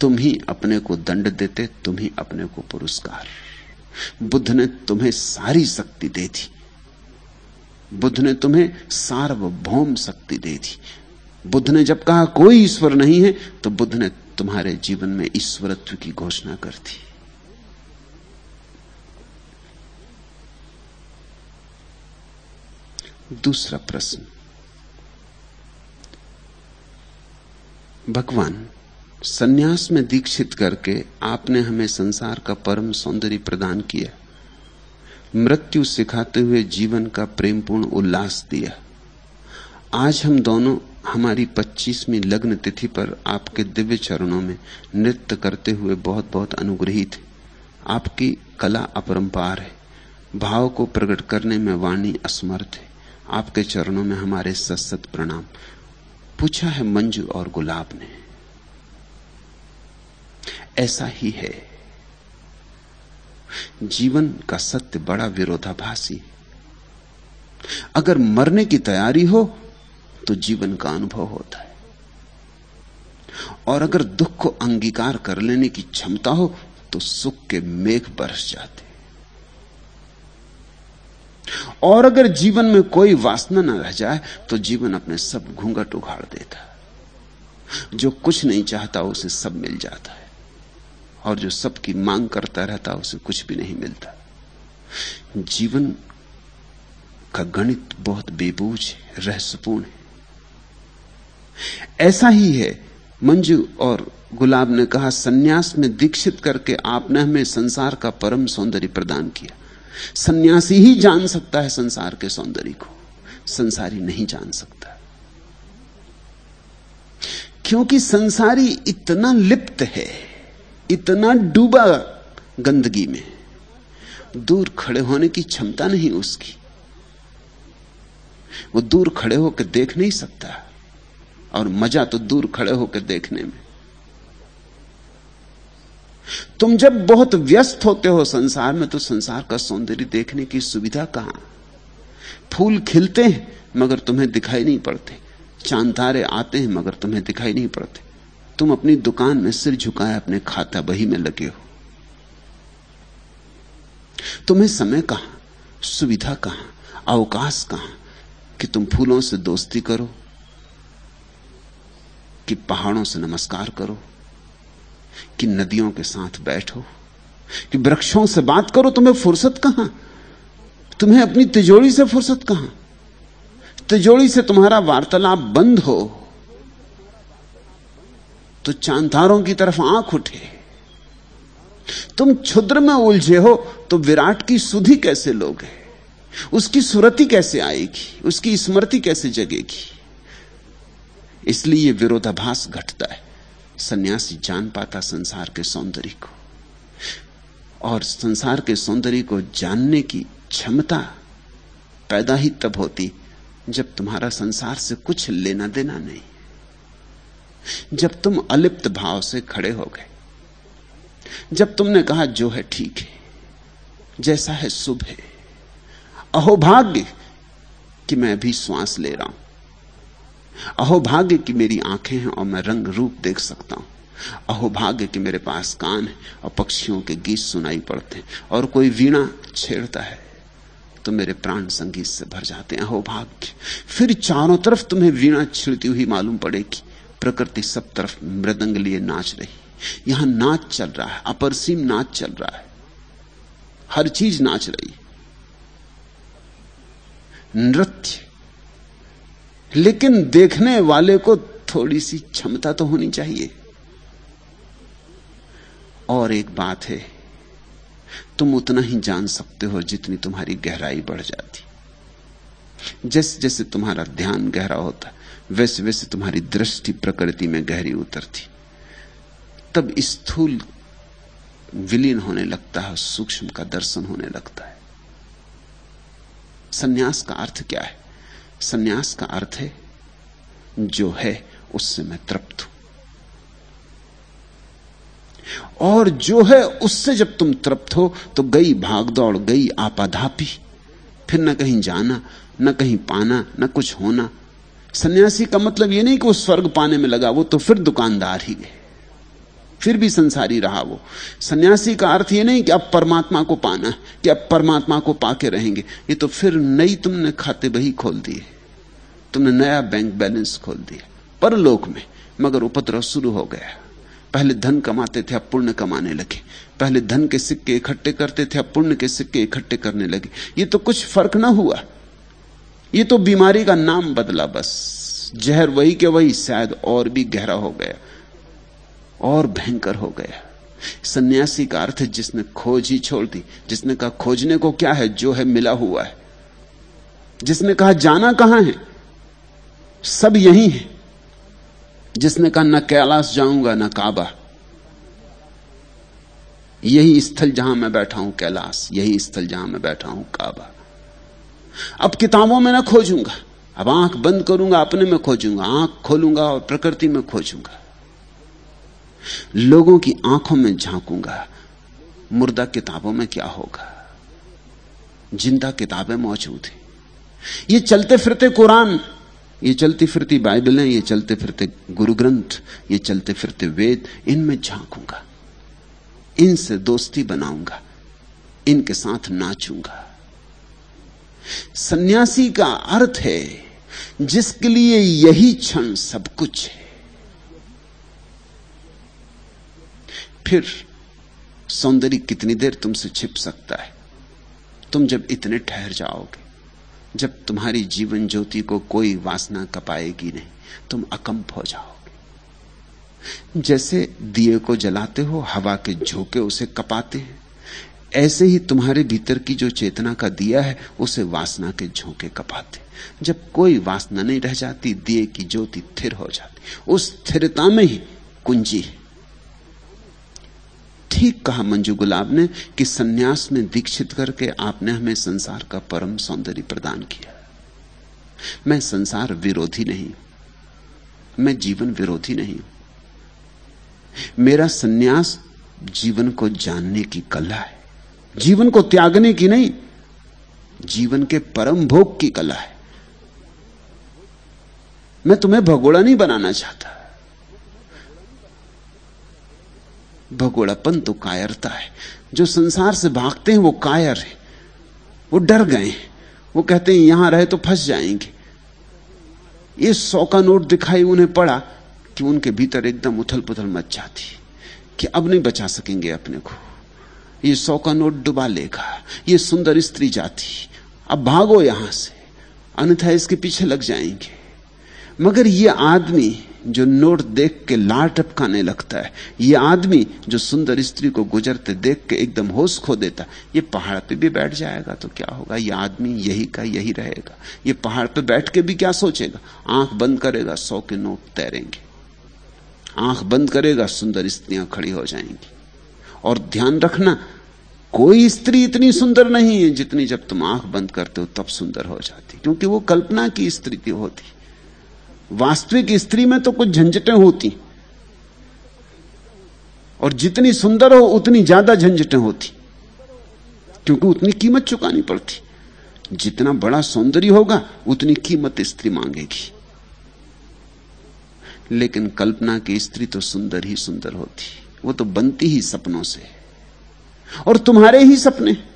तुम ही अपने को दंड देते, तुम ही अपने को पुरस्कार। बुद्ध ने तुम्हें सारी शक्ति दे दी। बुद्ध ने तुम्हें सार्वभौम शक्ति दे दी। बुद्ध ने जब कहा कोई ईश्वर नहीं है तो बुद्ध ने तुम्हारे जीवन में ईश्वरत्व की घोषणा करती दूसरा प्रश्न। भगवान, सन्यास में दीक्षित करके आपने हमें संसार का परम सौंदर्य प्रदान किया। मृत्यु सिखाते हुए जीवन का प्रेमपूर्ण उल्लास दिया। आज हम दोनों हमारी पच्चीसवीं लग्न तिथि पर आपके दिव्य चरणों में नृत्य करते हुए बहुत बहुत अनुग्रहित आपकी कला अपरंपार है। भाव को प्रकट करने में वाणी असमर्थ है। आपके चरणों में हमारे सत्सत प्रणाम। पूछा है मंजू और गुलाब ने, ऐसा ही है। जीवन का सत्य बड़ा विरोधाभासी अगर मरने की तैयारी हो तो जीवन का अनुभव होता है। और अगर दुख को अंगीकार कर लेने की क्षमता हो तो सुख के मेघ बरस जाते और अगर जीवन में कोई वासना न रह जाए तो जीवन अपने सब घूंघट उघाड़ देता जो कुछ नहीं चाहता, उसे सब मिल जाता है। और जो सबकी मांग करता रहता, उसे कुछ भी नहीं मिलता। जीवन का गणित बहुत बेबूझ है, रहस्यपूर्ण है। ऐसा ही है। मंजू और गुलाब ने कहा, सन्यास में दीक्षित करके आपने हमें संसार का परम सौंदर्य प्रदान किया। सन्यासी ही जान सकता है संसार के सौंदर्य को। संसारी नहीं जान सकता। क्योंकि संसारी इतना लिप्त है, इतना डूबा गंदगी में, दूर खड़े होने की क्षमता नहीं उसकी। वो दूर खड़े होकर देख नहीं सकता। और मज़ा तो दूर खड़े होकर देखने में। तुम जब बहुत व्यस्त होते हो संसार में तो संसार का सौंदर्य देखने की सुविधा कहाँ? फूल खिलते हैं, मगर तुम्हें दिखाई नहीं पड़ते। चाँद तारे आते हैं, मगर तुम्हें दिखाई नहीं पड़ते। तुम अपनी दुकान में सिर झुकाए, अपने खाता बही में लगे हो। तुम्हें समय कहाँ? सुविधा कहाँ? अवकाश कहाँ? कि तुम फूलों से दोस्ती करो कि पहाड़ों से नमस्कार करो, कि नदियों के साथ बैठो, कि वृक्षों से बात करो, तुम्हें फुर्सत कहाँ? तुम्हें अपनी तिजोरी से फुर्सत कहाँ? तिजोरी से तुम्हारा वार्तालाप बंद हो तो चांदारों की तरफ़ आँख उठे। तुम क्षुद्र में उलझे हो तो विराट की सुधि कैसे लोगे? उसकी सुरति कैसे आएगी? उसकी स्मृति कैसे जगेगी? इसलिए विरोधाभास घटता है। सन्यासी जान पाता संसार के सौंदर्य को। और संसार के सौंदर्य को जानने की क्षमता पैदा ही तब होती जब तुम्हारा संसार से कुछ लेना देना नहीं। जब तुम अलिप्त भाव से खड़े हो गए। जब तुमने कहा, जो है ठीक है, जैसा है शुभ है। अहोभाग्य कि मैं भी श्वास ले रहा हूँ। अहोभाग्य की मेरी आँखें हैं और मैं रंग रूप देख सकता हूँ। अहोभाग्य कि मेरे पास कान है और पक्षियों के गीत सुनाई पड़ते हैं। और कोई वीणा छेड़ता है तो मेरे प्राण संगीत से भर जाते हैं। अहोभाग्य। फिर चारों तरफ़ तुम्हें वीणा छिड़ती हुई मालूम पड़ेगी। प्रकृति सब तरफ़ मृदंग लिए नाच रही। यहाँ नाच चल रहा है, अपरसीम नाच चल रहा है। हर चीज़ नाच रही। नृत्य। लेकिन देखने वाले को थोड़ी सी क्षमता तो होनी चाहिए। और एक बात है, तुम उतना ही जान सकते हो जितनी तुम्हारी गहराई बढ़ जाती। जैसे जैसे तुम्हारा ध्यान गहरा होता वैसे वैसे तुम्हारी दृष्टि प्रकृति में गहरी उतरती। तब स्थूल विलीन होने लगता है सूक्ष्म का दर्शन होने लगता है। सन्यास का अर्थ क्या है? सन्यास का अर्थ है, जो है, उससे मैं तृप्त हूँ। और जो है, उससे जब तुम तृप्त हो तो गई भागदौड़, गई आपाधापी। फिर न कहीं जाना, न कहीं पाना, न कुछ होना। सन्यासी का मतलब यह नहीं कि वो स्वर्ग पाने में लगा, वो तो फिर दुकानदार ही गए फिर भी संसारी रहा वो। सन्यासी का अर्थ ये नहीं कि अब परमात्मा को पाना, कि अब परमात्मा को पाके रहेंगे। ये तो फिर नई तुमने खाते बही खोल दिए तुमने नया बैंक बैलेंस खोल दिया, परलोक में, मगर उपद्रव शुरू हो गया। पहले धन कमाते थे, अब पुण्य कमाने लगे। पहले धन के सिक्के इकट्ठे करते थे, अब पुण्य के सिक्के इकट्ठे करने लगे। ये तो कुछ फ़र्क ना हुआ। ये तो बीमारी का नाम बदला बस। जहर वही के वही, शायद और भी गहरा हो गया, और भयंकर हो गया। सन्यासी का अर्थ जिसने खोज ही छोड़ दी, जिसने कहा खोजने को क्या है, जो है मिला हुआ है। जिसने कहा जाना कहाँ है सब यही है। जिसने कहा, न कैलाश जाऊँगा, न काबा। यही स्थल जहाँ मैं बैठा हूँ, कैलाश। यही स्थल जहाँ मैं बैठा हूँ, काबा। अब किताबों में ना खोजूँगा। अब आँख बंद करूँगा, अपने में खोजूँगा। आँख खोलूँगा और प्रकृति में खोजूँगा। लोगों की आँखों में झांकूँगा। मुर्दा किताबों में क्या होगा? ज़िंदा किताबें मौजूद हैं। ये चलते फिरते कुरान ये चलती फिरती बाइबलें ये चलते फिरते गुरु ग्रंथ ये चलते फिरते वेद, इनमें झांकूँगा। इनसे दोस्ती बनाऊँगा, इनके साथ नाचूँगा। सन्यासी का अर्थ है, जिसके लिए यही क्षण सब कुछ है। फिर, सौंदर्य कितनी देर तुमसे छिप सकता है? तुम जब इतने ठहर जाओगे जब तुम्हारी जीवन ज्योति को कोई वासना कपाएगी नहीं, तुम अकंप हो जाओगे। जैसे दिए को जलाते हो, हवा के झोंके उसे कपाते हैं। ऐसे ही तुम्हारे भीतर की जो चेतना का दिया है, उसे वासना के झोंके कपाते जब कोई वासना नहीं रह जाती, दिए की ज्योति थिर हो जाती। उस स्थिरता में ही कुंजी है। ठीक कहा मंजू गुलाब ने कि सन्यास में दीक्षित करके आपने हमें संसार का परम सौंदर्य प्रदान किया। मैं संसार विरोधी नहीं, मैं जीवन विरोधी नहीं। मेरा सन्यास जीवन को जानने की कला है, जीवन को त्यागने की नहीं, जीवन के परम भोग की कला है। मैं तुम्हें भगोड़ा नहीं बनाना चाहता। भगोड़ापन तो कायरता है। जो संसार से भागते हैं, वो कायर है। वो डर गए वो कहते हैं, यहाँ रहे तो फंस जाएँगे। ये सौ का नोट दिखाई उन्हें पड़ा कि उनके भीतर एकदम उथल पुथल मच जाती कि अब नहीं बचा सकेंगे अपने को। ये सौ का नोट डुबा लेगा। ये सुंदर स्त्री जाती अब भागो यहाँ से। अन्यथा इसके पीछे लग जाएँगे। मगर ये आदमी जो नोट देख के लार टपकाने लगता है, ये आदमी जो सुंदर स्त्री को गुजरते देख के एकदम होश खो देता ये पहाड़ पे भी बैठ जाएगा तो क्या होगा? ये आदमी यही का यही रहेगा। ये पहाड़ पे बैठ के भी क्या सोचेगा? आँख बंद करेगा, सौ के नोट तैरेंगे। आँख बंद करेगा, सुंदर स्त्रियाँ खड़ी हो जाएँगी। और ध्यान रखना, कोई स्त्री इतनी सुंदर नहीं है जितनी जब तुम आँख बंद करते हो, तब सुंदर हो जाती। क्योंकि वो कल्पना की स्त्री होती। वास्तविक स्त्री में तो कुछ झंझटें होती। और जितनी सुंदर हो, उतनी ज़्यादा झंझटें होती। क्योंकि उतनी कीमत चुकानी पड़ती। जितना बड़ा सौंदर्य होगा, उतनी कीमत स्त्री मांगेगी। लेकिन कल्पना की स्त्री तो सुंदर ही सुंदर होती। वो तो बनती ही सपनों से। और तुम्हारे ही सपने।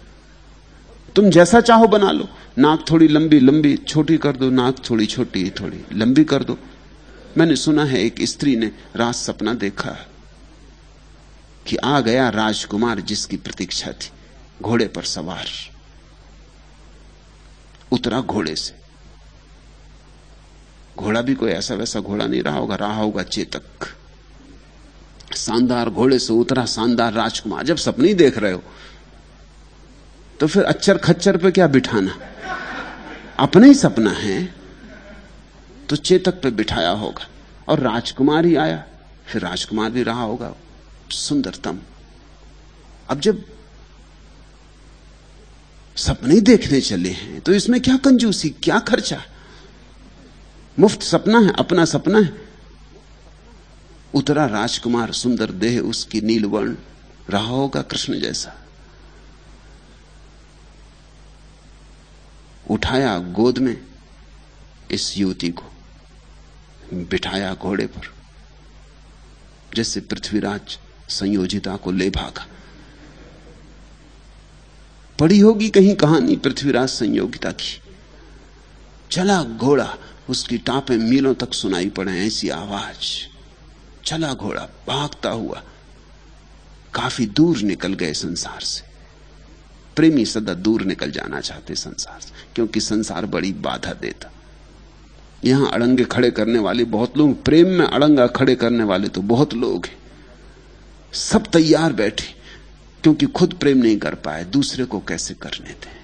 तुम जैसा चाहो बना लो। नाक थोड़ी लंबी लंबी, छोटी कर दो। नाक थोड़ी छोटी, थोड़ी लंबी कर दो। मैंने सुना है एक स्त्री ने रात सपना देखा कि आ गया राजकुमार जिसकी प्रतीक्षा थी। घोड़े पर सवार। उतरा घोड़े से। घोड़ा भी कोई ऐसा वैसा घोड़ा नहीं रहा होगा। रहा होगा चेतक। शानदार घोड़े से उतरा शानदार राजकुमार। जब सपने देख रहे हो तो फिर अच्चर खच्चर पे क्या बिठाना? अपना ही सपना है तो चेतक पे बिठाया होगा। और राजकुमार ही आया, फिर राजकुमार भी रहा होगा। सुंदरतम। अब जब सपने देखने चले हैं तो इसमें क्या कंजूसी, क्या खर्चा? मुफ़्त सपना है, अपना सपना है। उतरा राजकुमार, सुंदर देह उसकी नीलवर्ण, रहा होगा कृष्ण जैसा। उठाया गोद में इस युवती को, बिठाया घोड़े पर जैसे पृथ्वीराज संयोजिता को ले भागा। पड़ी होगी कहीं कहानी पृथ्वीराज संयोगिता की। चला घोड़ा, उसकी टापे मीलों तक सुनाई पड़े ऐसी आवाज़। चला घोड़ा, भागता हुआ, काफ़ी दूर निकल गए संसार से। प्रेमी सदा दूर निकल जाना चाहते संसार से, क्योंकि संसार बड़ी बाधा देता। यहाँ अड़ंगे खड़े करने वाले बहुत लोग, प्रेम में अड़ंगा खड़े करने वाले तो बहुत लोग हैं। सब तैयार बैठे, क्योंकि खुद प्रेम नहीं कर पाए, दूसरे को कैसे करने दें?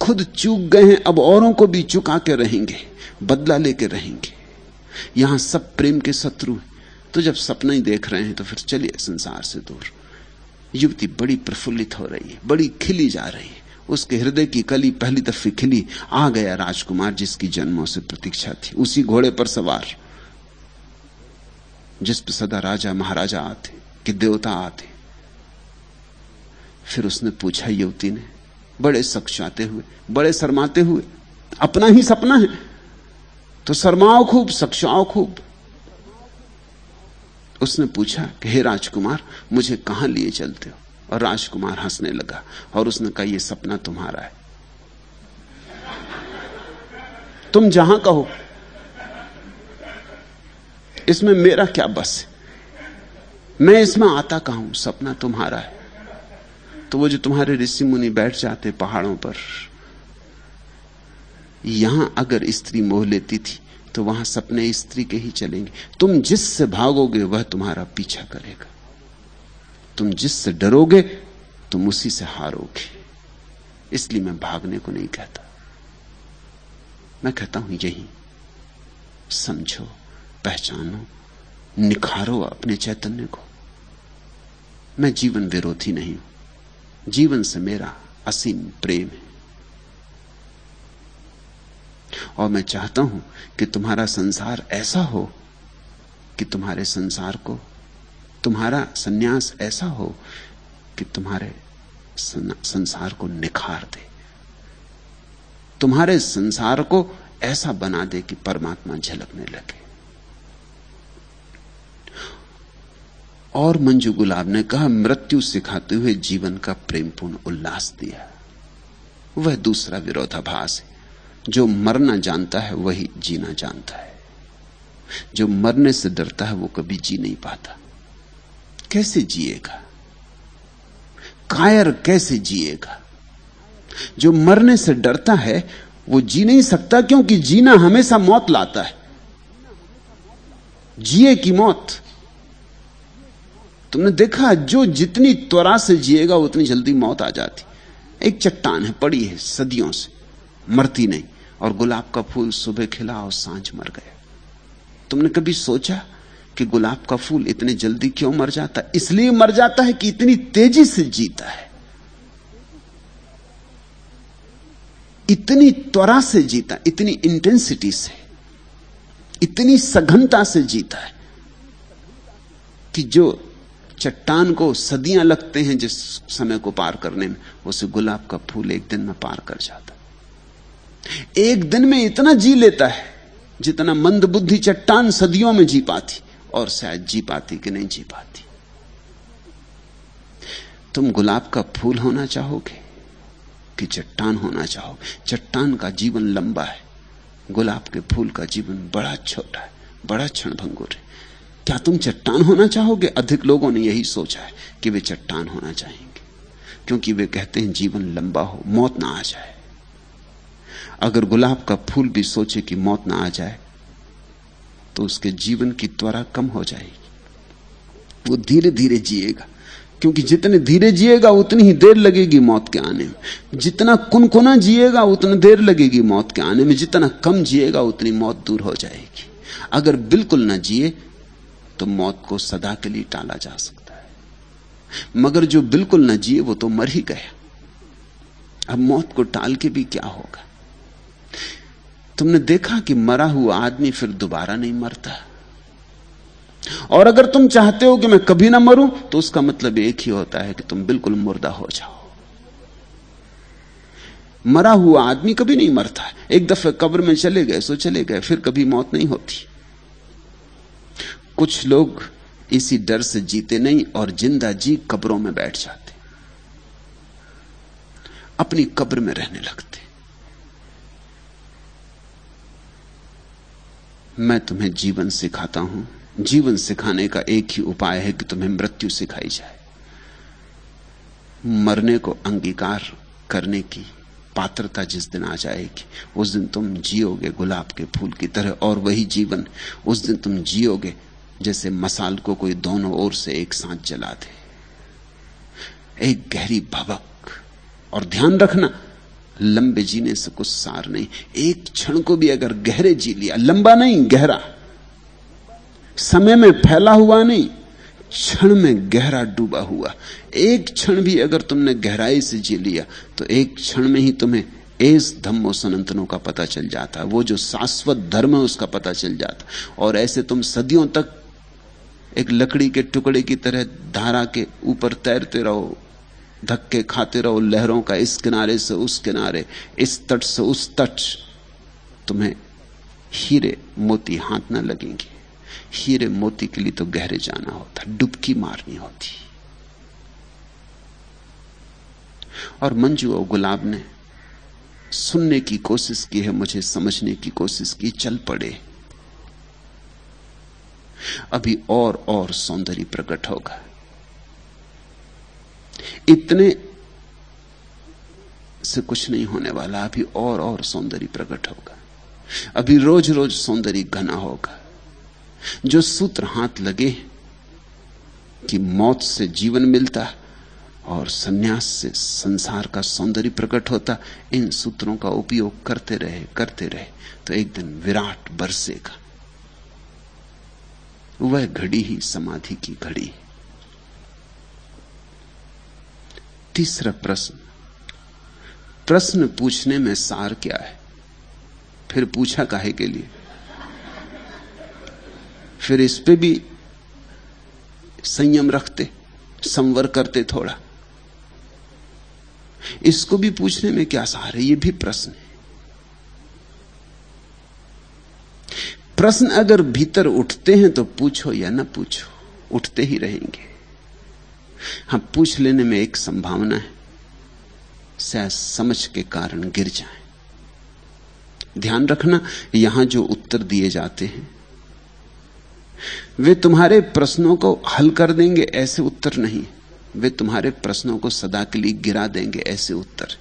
खुद चूक गए हैं, अब औरों को भी चुका के रहेंगे, बदला लेके रहेंगे। यहाँ सब प्रेम के शत्रु हैं। तो जब सपना ही देख रहे हैं तो फिर चलिए संसार से दूर। युवती बड़ी प्रफुल्लित हो रही है, बड़ी खिली जा रही है। उसके हृदय की कली पहली दफी खिली, आ गया राजकुमार जिसकी जन्मों से प्रतीक्षा थी। उसी घोड़े पर सवार, जिस पर सदा राजा महाराजा आते, कि देवता आते। फिर उसने पूछा, युवती ने, बड़े सक्षाते हुए, बड़े शर्माते हुए, अपना ही सपना है। तो शर्माओ खूब सक्षाओ खूब। उसने पूछा कि, हे राजकुमार, मुझे कहाँ लिए चलते हो? और राजकुमार हंसने लगा और उसने कहा यह सपना तुम्हारा है। तुम जहाँ कहो। इसमें मेरा क्या बस है? मैं इसमें आता कहा हूँ? सपना तुम्हारा है। तो वो जो तुम्हारे ऋषि मुनि बैठ जाते पहाड़ों पर, यहाँ अगर स्त्री मोह लेती थी तो वहाँ सपने स्त्री के ही चलेंगे। तुम जिससे भागोगे, वह तुम्हारा पीछा करेगा। तुम जिससे डरोगे, तुम उसी से हारोगे। इसलिए मैं भागने को नहीं कहता। मैं कहता हूँ, यही। समझो, पहचानो, निखारो अपने चैतन्य को। मैं जीवन विरोधी नहीं हूँ। जीवन से मेरा असीम प्रेम है। और मैं चाहता हूँ कि तुम्हारा संसार ऐसा हो कि तुम्हारे संसार को, तुम्हारा सन्यास ऐसा हो कि तुम्हारे संसार को निखार दे। तुम्हारे संसार को ऐसा बना दे कि परमात्मा झलकने लगे। और मंजू गुलाब ने कहा, मृत्यु सिखाते हुए जीवन का प्रेमपूर्ण उल्लास दिया। वह दूसरा विरोधाभास है। जो मरना जानता है, वही जीना जानता है। जो मरने से डरता है, वो कभी जी नहीं पाता। कैसे जिएगा? कायर कैसे जिएगा? जो मरने से डरता है, वो जी नहीं सकता, क्योंकि जीना हमेशा मौत लाता है। जिए की मौत। तुमने देखा, जो जितनी त्वरा से जिएगा, उतनी जल्दी मौत आ जाती। एक चट्टान है, पड़ी है सदियों से, मरती नहीं। और गुलाब का फूल सुबह खिला और साँझ मर गया। तुमने कभी सोचा कि गुलाब का फूल इतने जल्दी क्यों मर जाता? इसलिए मर जाता है कि इतनी तेज़ी से जीता है। इतनी त्वरा से जीता, इतनी इंटेंसिटी से, इतनी सघनता से जीता है कि जो चट्टान को सदियाँ लगते हैं जिस समय को पार करने में, उसे गुलाब का फूल एक दिन में पार कर जाता एक दिन में इतना जी लेता है, जितना मंद बुद्धि चट्टान सदियों में जी पाती, और शायद जी पाती कि नहीं जी पाती। तुम गुलाब का फूल होना चाहोगे कि चट्टान होना चाहोगे? चट्टान का जीवन लंबा है, गुलाब के फूल का जीवन बड़ा छोटा है, बड़ा क्षणभंगुर है। क्या तुम चट्टान होना चाहोगे? अधिक लोगों ने यही सोचा है कि वे चट्टान होना चाहेंगे, क्योंकि वे कहते हैं जीवन लंबा हो, मौत ना आ जाए। अगर गुलाब का फूल भी सोचे कि मौत ना आ जाए तो उसके जीवन की त्वरा कम हो जाएगी। वो धीरे धीरे जिएगा, क्योंकि जितने धीरे जिएगा, उतनी ही देर लगेगी मौत के आने में। जितना कुनकुना जिएगा, उतना देर लगेगी मौत के आने में। जितना कम जिएगा, उतनी मौत दूर हो जाएगी। अगर बिल्कुल ना जिए तो मौत को सदा के लिए टाला जा सकता है। मगर जो बिल्कुल ना जिए, वो तो मर ही गया। अब मौत को टाल के भी क्या होगा? तुमने देखा कि मरा हुआ आदमी फिर दोबारा नहीं मरता? और अगर तुम चाहते हो कि मैं कभी ना मरूं तो उसका मतलब एक ही होता है कि तुम बिल्कुल मुर्दा हो जाओ। मरा हुआ आदमी कभी नहीं मरता। एक दफे कब्र में चले गए, सो चले गए, फिर कभी मौत नहीं होती। कुछ लोग इसी डर से जीते नहीं और ज़िंदा जी कब्रों में बैठ जाते। अपनी कब्र में रहने लगते। मैं तुम्हें जीवन सिखाता हूँ। जीवन सिखाने का एक ही उपाय है कि तुम्हें मृत्यु सिखाई जाए। मरने को अंगीकार करने की पात्रता जिस दिन आ जाएगी, उस दिन तुम जियोगे गुलाब के फूल की तरह और वही जीवन उस दिन तुम जियोगे जैसे मसाल को कोई दोनों ओर से एक साथ जला दे। एक गहरी भवक और ध्यान रखना लंबे जीने से कुछ सार नहीं। एक क्षण को भी अगर गहरे जी लिया, लंबा नहीं, गहरा। समय में फैला हुआ नहीं, क्षण में गहरा डूबा हुआ। एक क्षण भी अगर तुमने गहराई से जी लिया तो एक क्षण में ही तुम्हें एस धम्मो सनातनों का पता चल जाता, वो जो शाश्वत धर्म है उसका पता चल जाता। और ऐसे तुम सदियों तक एक लकड़ी के टुकड़े की तरह धारा के ऊपर तैरते रहो धक्के खाते रहो लहरों का, इस किनारे से उस किनारे, इस तट से उस तट। तुम्हें हीरे मोती हाथ न लगेंगे। हीरे मोती के लिए तो गहरे जाना होता, डुबकी मारनी होती। और मंजू और गुलाब ने सुनने की कोशिश की है, मुझे समझने की कोशिश की, चल पड़े। अभी और और सौंदर्य प्रकट होगा। इतने से कुछ नहीं होने वाला, अभी और और सौंदर्य प्रकट होगा। अभी रोज रोज सौंदर्य घना होगा। जो सूत्र हाथ लगे कि मौत से जीवन मिलता और सन्यास से संसार का सौंदर्य प्रकट होता, इन सूत्रों का उपयोग करते रहे करते रहे तो एक दिन विराट बरसेगा। वह घड़ी ही समाधि की घड़ी तीसरा प्रश्न। प्रश्न पूछने में सार क्या है? फिर पूछा काहे के लिए? फिर इस पे भी संयम रखते, संवर करते थोड़ा। इसको भी पूछने में क्या सार है? ये भी प्रश्न है। प्रश्न अगर भीतर उठते हैं तो पूछो या ना पूछो, उठते ही रहेंगे। हम पूछ लेने में एक संभावना है। शायद समझ के कारण गिर जाए। ध्यान रखना, यहाँ जो उत्तर दिए जाते हैं, वे तुम्हारे प्रश्नों को हल कर देंगे, ऐसे उत्तर नहीं। वे तुम्हारे प्रश्नों को सदा के लिए गिरा देंगे, ऐसे उत्तर।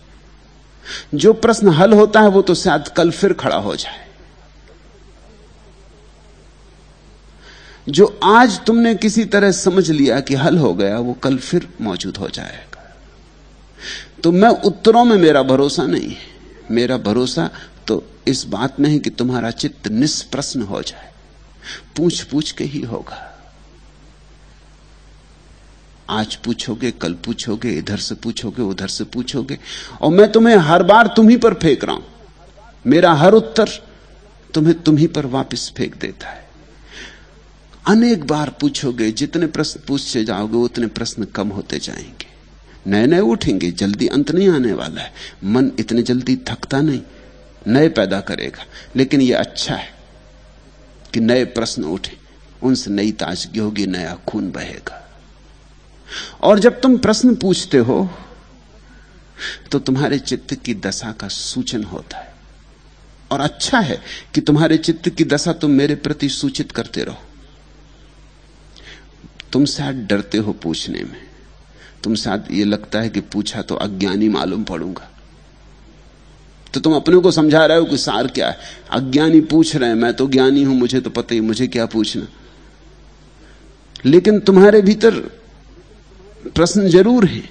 जो प्रश्न हल होता है, वो तो शायद कल फिर खड़ा हो जाए। जो आज तुमने किसी तरह समझ लिया कि हल हो गया, वो कल फिर मौजूद हो जाएगा। तो मैं उत्तरों में मेरा भरोसा नहीं है। मेरा भरोसा तो इस बात में है कि तुम्हारा चित्त निष्प्रश्न हो जाए। पूछ पूछ के ही होगा। आज पूछोगे, कल पूछोगे, इधर से पूछोगे, उधर से पूछोगे, और मैं तुम्हें हर बार तुम्ही पर फेंक रहा हूँ। मेरा हर उत्तर तुम्हें तुम्ही पर वापस फेंक देता है। अनेक बार पूछोगे, जितने प्रश्न पूछते जाओगे, उतने प्रश्न कम होते जाएँगे। नए नए उठेंगे, जल्दी अंत नहीं आने वाला है। मन इतने जल्दी थकता नहीं, नए पैदा करेगा। लेकिन यह अच्छा है कि नए प्रश्न उठे, उनसे नई ताजगी होगी, नया खून बहेगा। और जब तुम प्रश्न पूछते हो तो तुम्हारे चित्त की दशा का सूचन होता है। और अच्छा है कि तुम्हारे चित्त की दशा तुम मेरे प्रति सूचित करते रहो। तुम शायद डरते हो पूछने में। तुम शायद ये लगता है कि पूछा तो अज्ञानी मालूम पड़ूँगा। तो तुम अपने को समझा रहे हो कि सार क्या है? अज्ञानी पूछ रहे हैं, मैं तो ज्ञानी हूँ, मुझे तो पता ही मुझे क्या पूछना। लेकिन तुम्हारे भीतर प्रश्न ज़रूर है।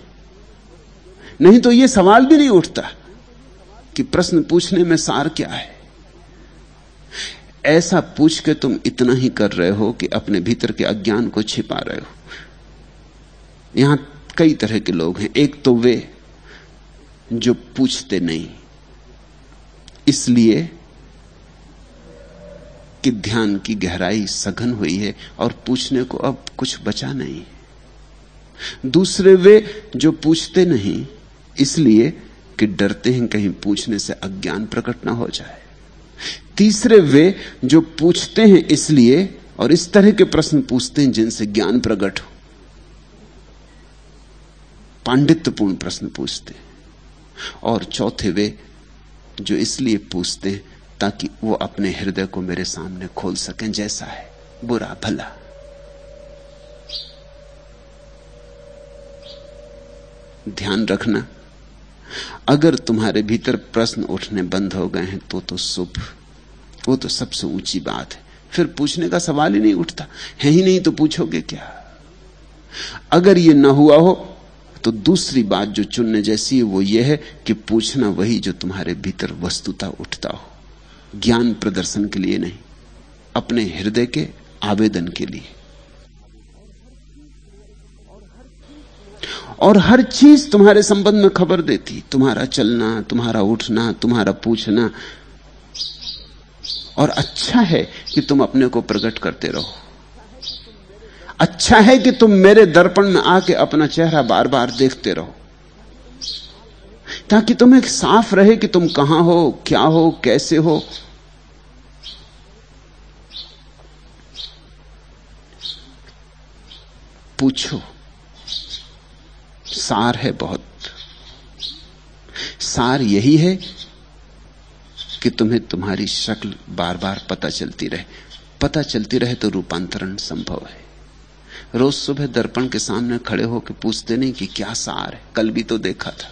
नहीं तो यह सवाल भी नहीं उठता कि प्रश्न पूछने में सार क्या है? ऐसा पूछ के तुम इतना ही कर रहे हो कि अपने भीतर के अज्ञान को छिपा रहे हो। यहाँ कई तरह के लोग हैं। एक तो वे जो पूछते नहीं। इसलिए कि ध्यान की गहराई सघन हुई है और पूछने को अब कुछ बचा नहीं। दूसरे वे जो पूछते नहीं, इसलिए कि डरते हैं कहीं पूछने से अज्ञान प्रकट ना हो जाए। तीसरे वे जो पूछते हैं इसलिए और इस तरह के प्रश्न पूछते हैं जिनसे ज्ञान प्रकट हो। पांडित्यपूर्ण प्रश्न पूछते हैं। और चौथे वे जो इसलिए पूछते हैं ताकि वो अपने हृदय को मेरे सामने खोल सकें, जैसा है, बुरा भला। ध्यान रखना अगर तुम्हारे भीतर प्रश्न उठने बंद हो गए हैं तो तो शुभ। वो तो सबसे ऊँची बात है। फिर पूछने का सवाल ही नहीं उठता। है ही नहीं तो पूछोगे क्या? अगर ये ना हुआ हो तो दूसरी बात जो चुनने जैसी है, वो ये है कि पूछना वही जो तुम्हारे भीतर वस्तुता उठता हो। ज्ञान प्रदर्शन के लिए नहीं, अपने हृदय के आवेदन के लिए। और हर चीज़ तुम्हारे संबंध में खबर देती, तुम्हारा चलना, तुम्हारा उठना, तुम्हारा पूछना। और अच्छा है कि तुम अपने को प्रकट करते रहो। अच्छा है कि तुम मेरे दर्पण में आके अपना चेहरा बार बार देखते रहो। ताकि तुम्हें साफ़ रहे कि तुम कहाँ हो, क्या हो, कैसे हो। पूछो सार है बहुत। सार यही है कि तुम्हें तुम्हारी शक्ल बार बार पता चलती रहे। पता चलती रहे तो रूपांतरण संभव है। रोज सुबह दर्पण के सामने खड़े होकर पूछते नहीं कि क्या सार है। कल भी तो देखा था,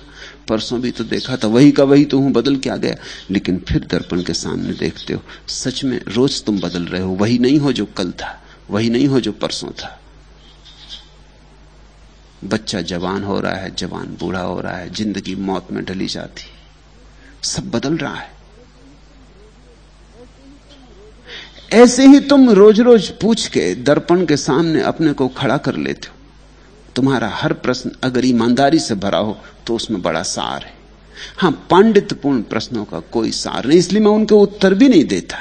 परसों भी तो देखा था, वही का वही तो हूँ, बदल क्या गया? लेकिन फिर दर्पण के सामने देखते हो, सच में रोज तुम बदल रहे हो, वही नहीं हो जो कल था, वही नहीं हो जो परसों था। बच्चा जवान हो रहा है, जवान बूढ़ा हो रहा है, ज़िंदगी मौत में ढली जाती सब बदल रहा है। ऐसे ही तुम रोज रोज पूछ के, दर्पण के सामने अपने को खड़ा कर लेते हो। तुम्हारा हर प्रश्न अगर ईमानदारी से भरा हो तो उसमें बड़ा सार है। हाँ, पांडित्यपूर्ण प्रश्नों का कोई सार नहीं, इसलिए मैं उनके उत्तर भी नहीं देता।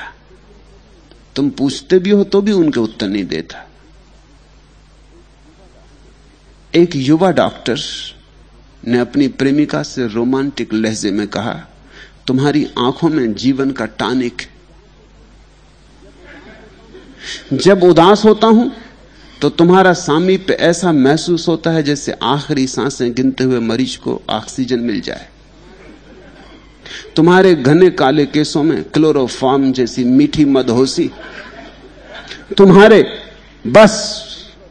तुम पूछते भी हो तो भी उनके उत्तर नहीं देता। एक युवा डॉक्टर ने अपनी प्रेमिका से रोमांटिक लहजे में कहा, तुम्हारी आँखों में जीवन का टानिक जब उदास होता हूँ तो तुम्हारा सामीप्य ऐसा महसूस होता है जैसे आखिरी साँसें गिनते हुए मरीज़ को ऑक्सीजन मिल जाए। तुम्हारे घने काले केसों में क्लोरोफॉर्म जैसी मीठी मदहोसी तुम्हारे बस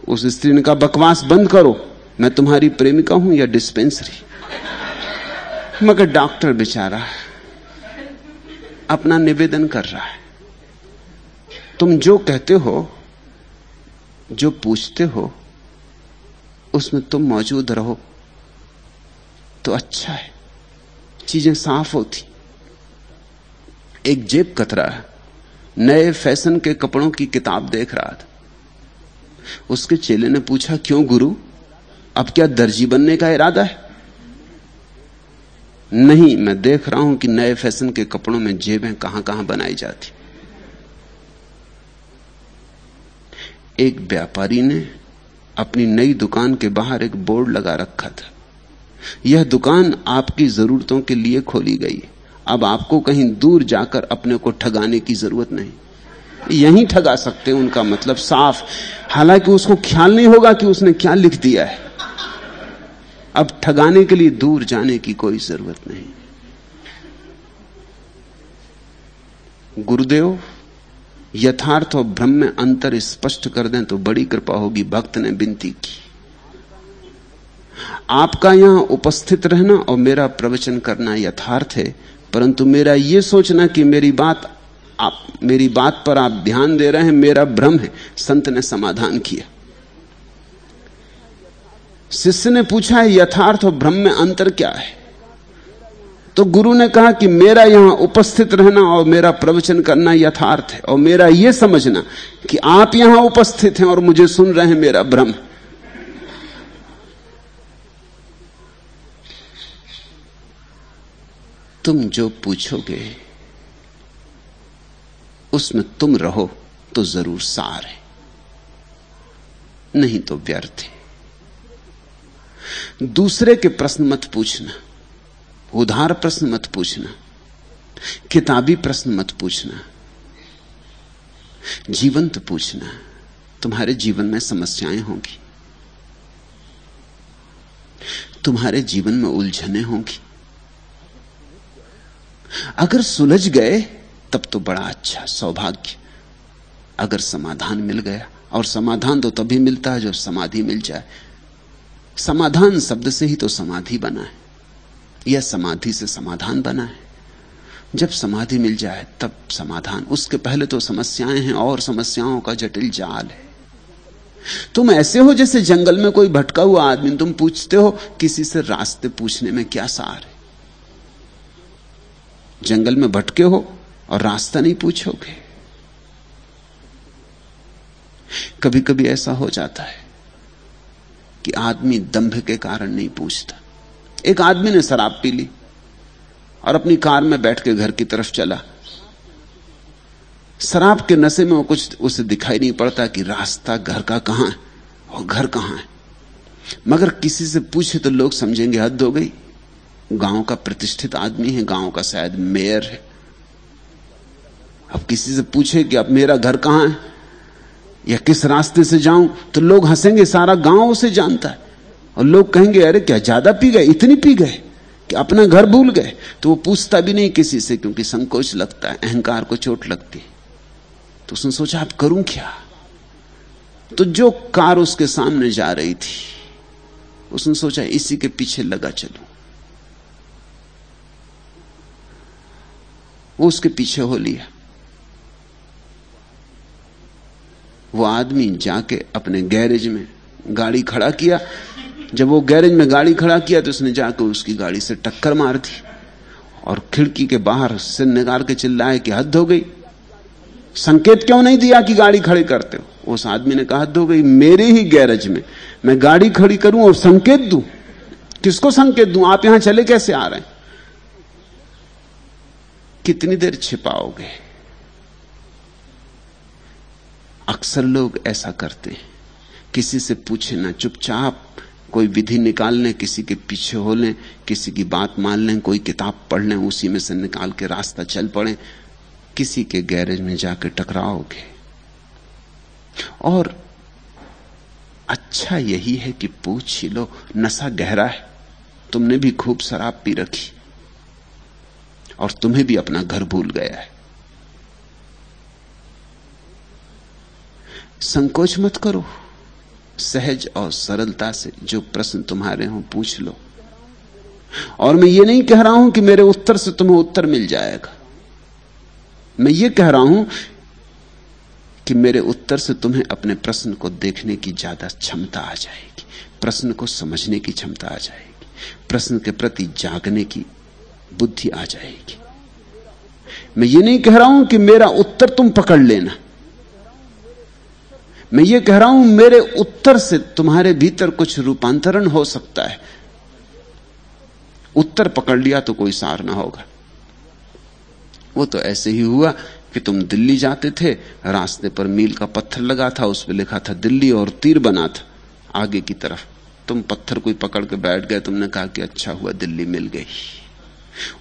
उस स्त्री ने कहा, बकवास बंद करो। मैं तुम्हारी प्रेमिका हूँ या डिस्पेंसरी? मगर डॉक्टर बेचारा अपना निवेदन कर रहा है। तुम जो कहते हो, जो पूछते हो, उसमें तुम मौजूद रहो तो अच्छा है। चीज़ें साफ़ होती। एक जेब कतरा नए फ़ैशन के कपड़ों की किताब देख रहा था। उसके चेले ने पूछा, क्यों गुरु? अब क्या दर्जी बनने का इरादा है? नहीं, मैं देख रहा हूँ कि नए फ़ैशन के कपड़ों में जेबें कहाँ कहाँ बनाई जाती. एक व्यापारी ने अपनी नई दुकान के बाहर एक बोर्ड लगा रखा था। यह दुकान आपकी जरूरतों के लिए खोली गई अब आपको कहीं दूर जाकर अपने को ठगाने की ज़रूरत नहीं। यहीं ठगा सकते हैं, उनका मतलब साफ़। हालाँकि उसको ख्याल नहीं होगा कि उसने क्या लिख दिया है। अब ठगाने के लिए दूर जाने की कोई ज़रूरत नहीं। गुरुदेव, यथार्थ और भ्रम में अंतर स्पष्ट कर दें तो बड़ी कृपा होगी, भक्त ने विनती की। आपका यहाँ उपस्थित रहना और मेरा प्रवचन करना यथार्थ है, परंतु मेरा यह सोचना कि मेरी बात आप, मेरी बात पर आप ध्यान दे रहे हैं, मेरा भ्रम है। संत ने समाधान किया। शिष्य ने पूछा है, यथार्थ और भ्रम में अंतर क्या है? तो गुरु ने कहा कि मेरा यहाँ उपस्थित रहना और मेरा प्रवचन करना यथार्थ है और मेरा यह समझना कि आप यहाँ उपस्थित हैं और मुझे सुन रहे हैं, मेरा भ्रम। तुम जो पूछोगे उसमें तुम रहो तो ज़रूर सार है। नहीं तो व्यर्थ है। दूसरे के प्रश्न मत पूछना, उधार प्रश्न मत पूछना, किताबी प्रश्न मत पूछना, जीवंत पूछना, तुम्हारे जीवन में समस्याएँ होंगी। तुम्हारे जीवन में उलझने होंगी। अगर सुलझ गए तब तो बड़ा अच्छा सौभाग्य। अगर समाधान मिल गया, और समाधान तो तभी मिलता है जब समाधि मिल जाए। समाधान शब्द से ही तो समाधि बना है, या समाधि से समाधान बना है। जब समाधि मिल जाए, तब समाधान। उसके पहले तो समस्याएँ हैं, और समस्याओं का जटिल जाल है। तुम ऐसे हो जैसे जंगल में कोई भटका हुआ आदमी, तुम पूछते हो, किसी से रास्ते पूछने में क्या सार है? जंगल में भटके हो और रास्ता नहीं पूछोगे। कभी कभी ऐसा हो जाता है कि आदमी दंभ के कारण नहीं पूछता। एक आदमी ने शराब पी ली और अपनी कार में बैठ के घर की तरफ़ चला। शराब के नशे में वो कुछ उसे दिखाई नहीं पड़ता कि रास्ता घर का कहाँ है और घर कहाँ है। मगर किसी से पूछे तो लोग समझेंगे हद हो गई। गाँव का प्रतिष्ठित आदमी है, गाँव का शायद मेयर है। अब किसी से पूछे कि अब मेरा घर कहाँ है? या किस रास्ते से जाऊँ? तो लोग हंसेंगे, सारा गाँव उसे जानता है। और लोग कहेंगे, अरे, क्या ज़्यादा पी गए? इतनी पी गए कि अपना घर भूल गए? तो वो पूछता भी नहीं किसी से, क्योंकि संकोच लगता है, अहंकार को चोट लगती तो उसने सोचा, अब करूँ क्या? तो जो कार उसके सामने जा रही थी, उसने सोचा, इसी के पीछे लगा चलू। वो उसके पीछे हो लिया। वो आदमी जाके अपने गैरेज में गाड़ी खड़ा किया। जब वो गैरेज में गाड़ी खड़ा किया तो उसने जाकर उसकी गाड़ी से टक्कर मार दी और खिड़की के बाहर से निकाल के चिल्लाए कि हद हो गई। संकेत क्यों नहीं दिया कि गाड़ी खड़ी करते हो? उस आदमी ने कहा, हद हो गई, मेरे ही गैरेज में मैं गाड़ी खड़ी करूँ और संकेत दूँ? किसको संकेत दूँ? आप यहाँ चले कैसे आ रहे हैं? कितनी देर छिपाओगे? अक्सर लोग ऐसा करते हैं। किसी से पूछे ना, चुपचाप कोई विधि निकाल लें, किसी के पीछे हो लें, किसी की बात मान लें, कोई किताब पढ़ लें, उसी में से निकाल के रास्ता चल पड़े। किसी के गैरेज में जाकर टकराओगे। और अच्छा यही है कि पूछ ही लो, नशा गहरा है। तुमने भी खूब शराब पी रखी। और तुम्हें भी अपना घर भूल गया है। संकोच मत करो। सहज और सरलता से जो प्रश्न तुम्हारे हो पूछ लो। और मैं ये नहीं कह रहा हूँ कि मेरे उत्तर से तुम्हें उत्तर मिल जाएगा। मैं ये कह रहा हूँ कि मेरे उत्तर से तुम्हें अपने प्रश्न को देखने की ज़्यादा क्षमता आ जाएगी। प्रश्न को समझने की क्षमता आ जाएगी। प्रश्न के प्रति जागने की बुद्धि आ जाएगी। मैं ये नहीं कह रहा हूँ कि मेरा उत्तर तुम पकड़ लेना। मैं ये कह रहा हूँ, मेरे उत्तर से तुम्हारे भीतर कुछ रूपांतरण हो सकता है। उत्तर पकड़ लिया तो कोई सार ना होगा। वो तो ऐसे ही हुआ कि तुम दिल्ली जाते थे, रास्ते पर मील का पत्थर लगा था, उस पर लिखा था, दिल्ली और तीर बना था, आगे की तरफ़। तुम पत्थर कोई पकड़ के बैठ गए, तुमने कहा कि अच्छा हुआ, दिल्ली मिल गई।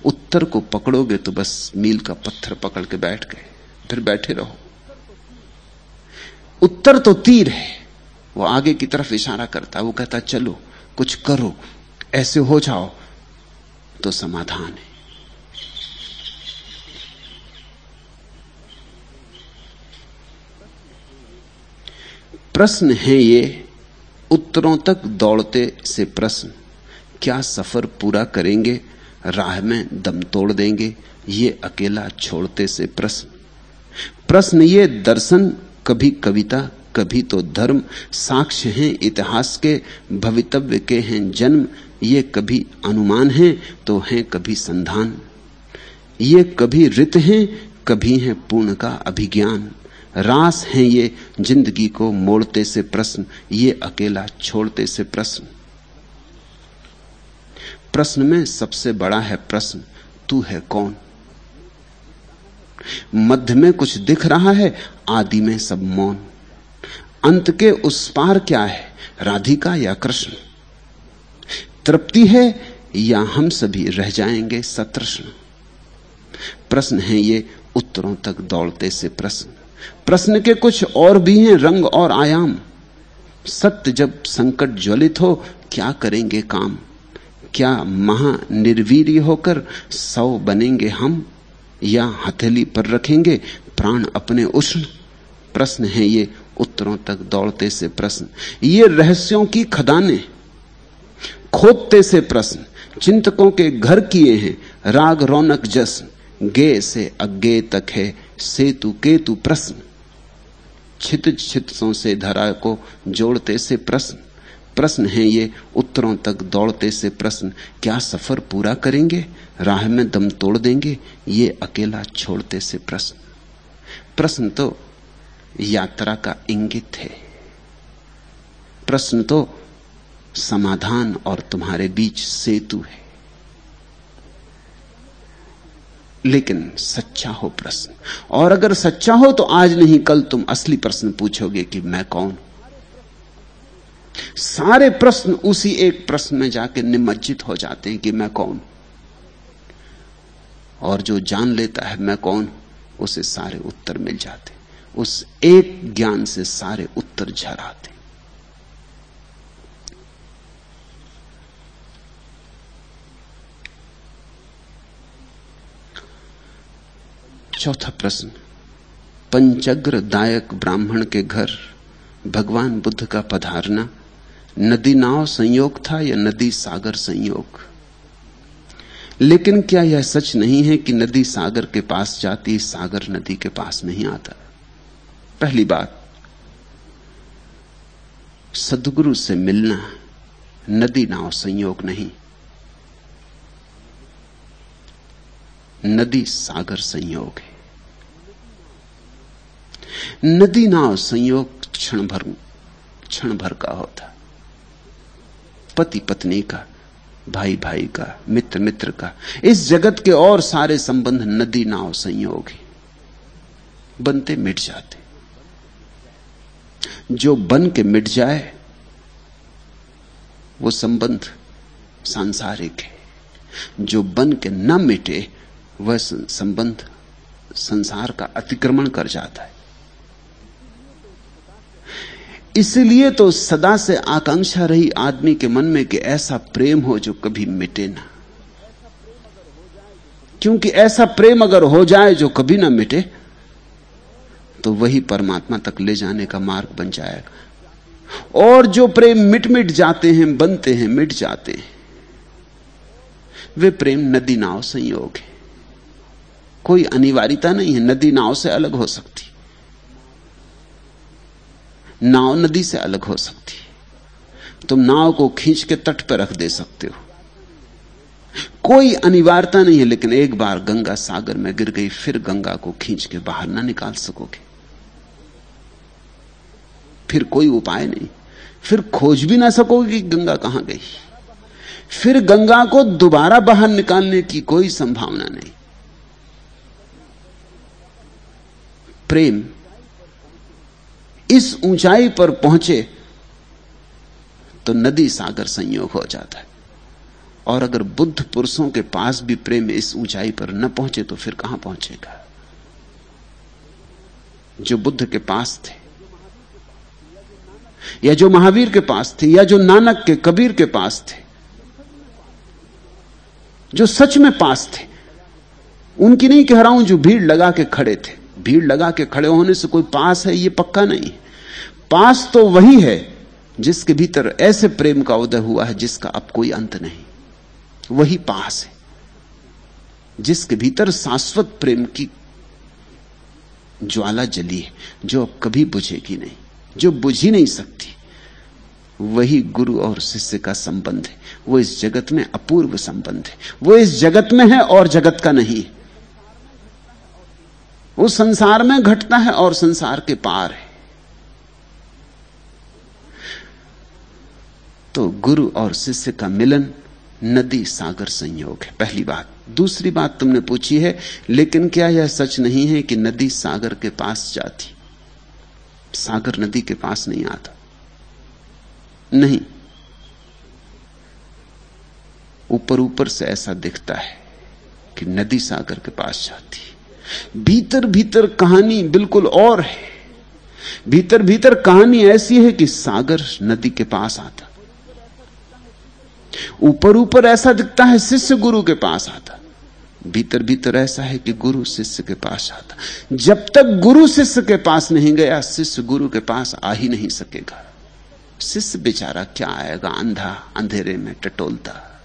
उत्तर को पकड़ोगे तो बस मील का पत्थर पकड़ के बैठ गए, फिर बैठे रहो। उत्तर तो तीर है। वो आगे की तरफ़ इशारा करता, वो कहता, चलो, कुछ करो, ऐसे हो जाओ तो समाधान है। प्रश्न है ये, उत्तरों तक दौड़ते से प्रश्न, क्या सफ़र पूरा करेंगे, राह में दम तोड़ देंगे, ये अकेला छोड़ते से प्रश्न। प्रश्न ये, दर्शन कभी कविता, कभी तो धर्म साक्ष्य हैं, इतिहास के, भवितव्य के हैं, जन्म, ये कभी अनुमान हैं तो हैं कभी संधान। ये कभी रित हैं, कभी हैं पूर्ण का अभिज्ञान। रास हैं ये ज़िंदगी को मोड़ते से प्रश्न, ये अकेला छोड़ते से प्रश्न। प्रश्न में सबसे बड़ा है प्रश्न, तू है कौन? मध्य में कुछ दिख रहा है, आदि में सब मौन। अंत के उस पार क्या है, राधिका या कृष्ण? तृप्ति है या हम सभी रह जाएँगे सतृष्ण? प्रश्न है ये उत्तरों तक दौड़ते से प्रश्न। प्रश्न के कुछ और भी हैं, रंग और आयाम। सत्य जब संकट ज्वलित हो, क्या करेंगे काम? क्या महानिर्वीर होकर सौ बनेंगे हम? या हथेली पर रखेंगे? प्राण अपने उष्ण प्रश्न है, ये उत्तरों तक दौड़ते से प्रश्न। ये रहस्यों की खदाने, खोदते से प्रश्न। चिंतकों के घर किए हैं, राग रौनक जश्न। गे से अज्ञे तक है, सेतु केतु प्रश्न। छित छितों से धरा को जोड़ते से प्रश्न। प्रश्न है ये उत्तरों तक दौड़ते से प्रश्न, क्या सफ़र पूरा करेंगे? राह में दम तोड़ देंगे? ये अकेला छोड़ते से प्रश्न। प्रश्न तो यात्रा का इंगित है। प्रश्न तो समाधान और तुम्हारे बीच सेतु है। लेकिन सच्चा हो प्रश्न। और अगर सच्चा हो तो आज नहीं, कल तुम असली प्रश्न पूछोगे कि मैं कौन? सारे प्रश्न उसी एक प्रश्न में जाके निमज्जित हो जाते हैं कि मैं कौन? और जो जान लेता है मैं कौन? उसे सारे उत्तर मिल जाते उस एक ज्ञान से सारे उत्तर झर आते चौथा प्रश्न पंचग्र दायक ब्राह्मण के घर भगवान बुद्ध का पधारना नदी नाव संयोग था या नदी सागर संयोग? लेकिन क्या यह सच नहीं है कि नदी सागर के पास जाती, सागर नदी के पास नहीं आता? पहली बात, सदगुरु से मिलना नदी नाव संयोग नहीं। नदी सागर संयोग है। नदी नाव संयोग क्षण भर क्षण भर का होता। पति पत्नी का भाई भाई का मित्र मित्र का, इस जगत के और सारे संबंध नदी नाव संयोग बनते मिट जाते। जो बन के मिट जाए, वो संबंध सांसारिक है। जो बन के न मिटे, वह संबंध संसार का अतिक्रमण कर जाता है। इसलिए तो सदा से आकांक्षा रही आदमी के मन में कि ऐसा प्रेम हो जो कभी मिटे ना। क्योंकि ऐसा प्रेम अगर हो जाए जो कभी ना मिटे तो वही परमात्मा तक ले जाने का मार्ग बन जाएगा। और जो प्रेम मिट मिट जाते हैं, बनते हैं, मिट जाते हैं, वे प्रेम नदी नाव संयोग है। कोई अनिवार्यता नहीं है, नदी नाव से अलग हो सकती। नाव नदी से अलग हो सकती है। तुम नाव को खींच के तट पर रख दे सकते हो। कोई अनिवार्यता नहीं है, लेकिन एक बार गंगा सागर में गिर गई, फिर गंगा को खींच के बाहर ना निकाल सकोगे। फिर कोई उपाय नहीं। फिर खोज भी ना सकोगे कि गंगा कहाँ गई। फिर गंगा को दोबारा बाहर निकालने की कोई संभावना नहीं। प्रेम इस ऊंचाई पर पहुँचे तो नदी सागर संयोग हो जाता है। और अगर बुद्ध पुरुषों के पास भी प्रेम इस ऊंचाई पर न पहुँचे तो फिर कहाँ पहुंचेगा? जो बुद्ध के पास थे, या जो महावीर के पास थे, या जो नानक के, कबीर के पास थे, जो सच में पास थे, उनकी नहीं कह रहा हूँ जो भीड़ लगा के खड़े थे। भीड़ लगा के खड़े होने से कोई पास है, ये पक्का नहीं। पास तो वही है, जिसके भीतर ऐसे प्रेम का उदय हुआ है, जिसका अब कोई अंत नहीं। वही पास है, जिसके भीतर शाश्वत प्रेम की ज्वाला जली है, जो अब कभी बुझेगी नहीं, जो बुझ ही नहीं सकती। वही गुरु और शिष्य का संबंध है, वो इस जगत में अपूर्व संबंध है, वो इस जगत में है और जगत का नहीं। वो संसार में घटता है और संसार के पार है। तो गुरु और शिष्य का मिलन नदी सागर संयोग है। पहली बात। दूसरी बात तुमने पूछी है, लेकिन क्या यह सच नहीं है कि नदी सागर के पास जाती? सागर नदी के पास नहीं आता। नहीं। ऊपर ऊपर से ऐसा दिखता है कि नदी सागर के पास जाती भीतर भीतर कहानी बिल्कुल और है। भीतर भीतर कहानी ऐसी है कि सागर नदी के पास आता। ऊपर ऊपर ऐसा दिखता है शिष्य गुरु के पास आता। भीतर भीतर ऐसा है कि गुरु शिष्य के पास आता। जब तक गुरु शिष्य के पास नहीं गया, शिष्य गुरु के पास आ ही नहीं सकेगा। शिष्य बेचारा क्या आएगा? अंधा, अंधेरे में टटोलता।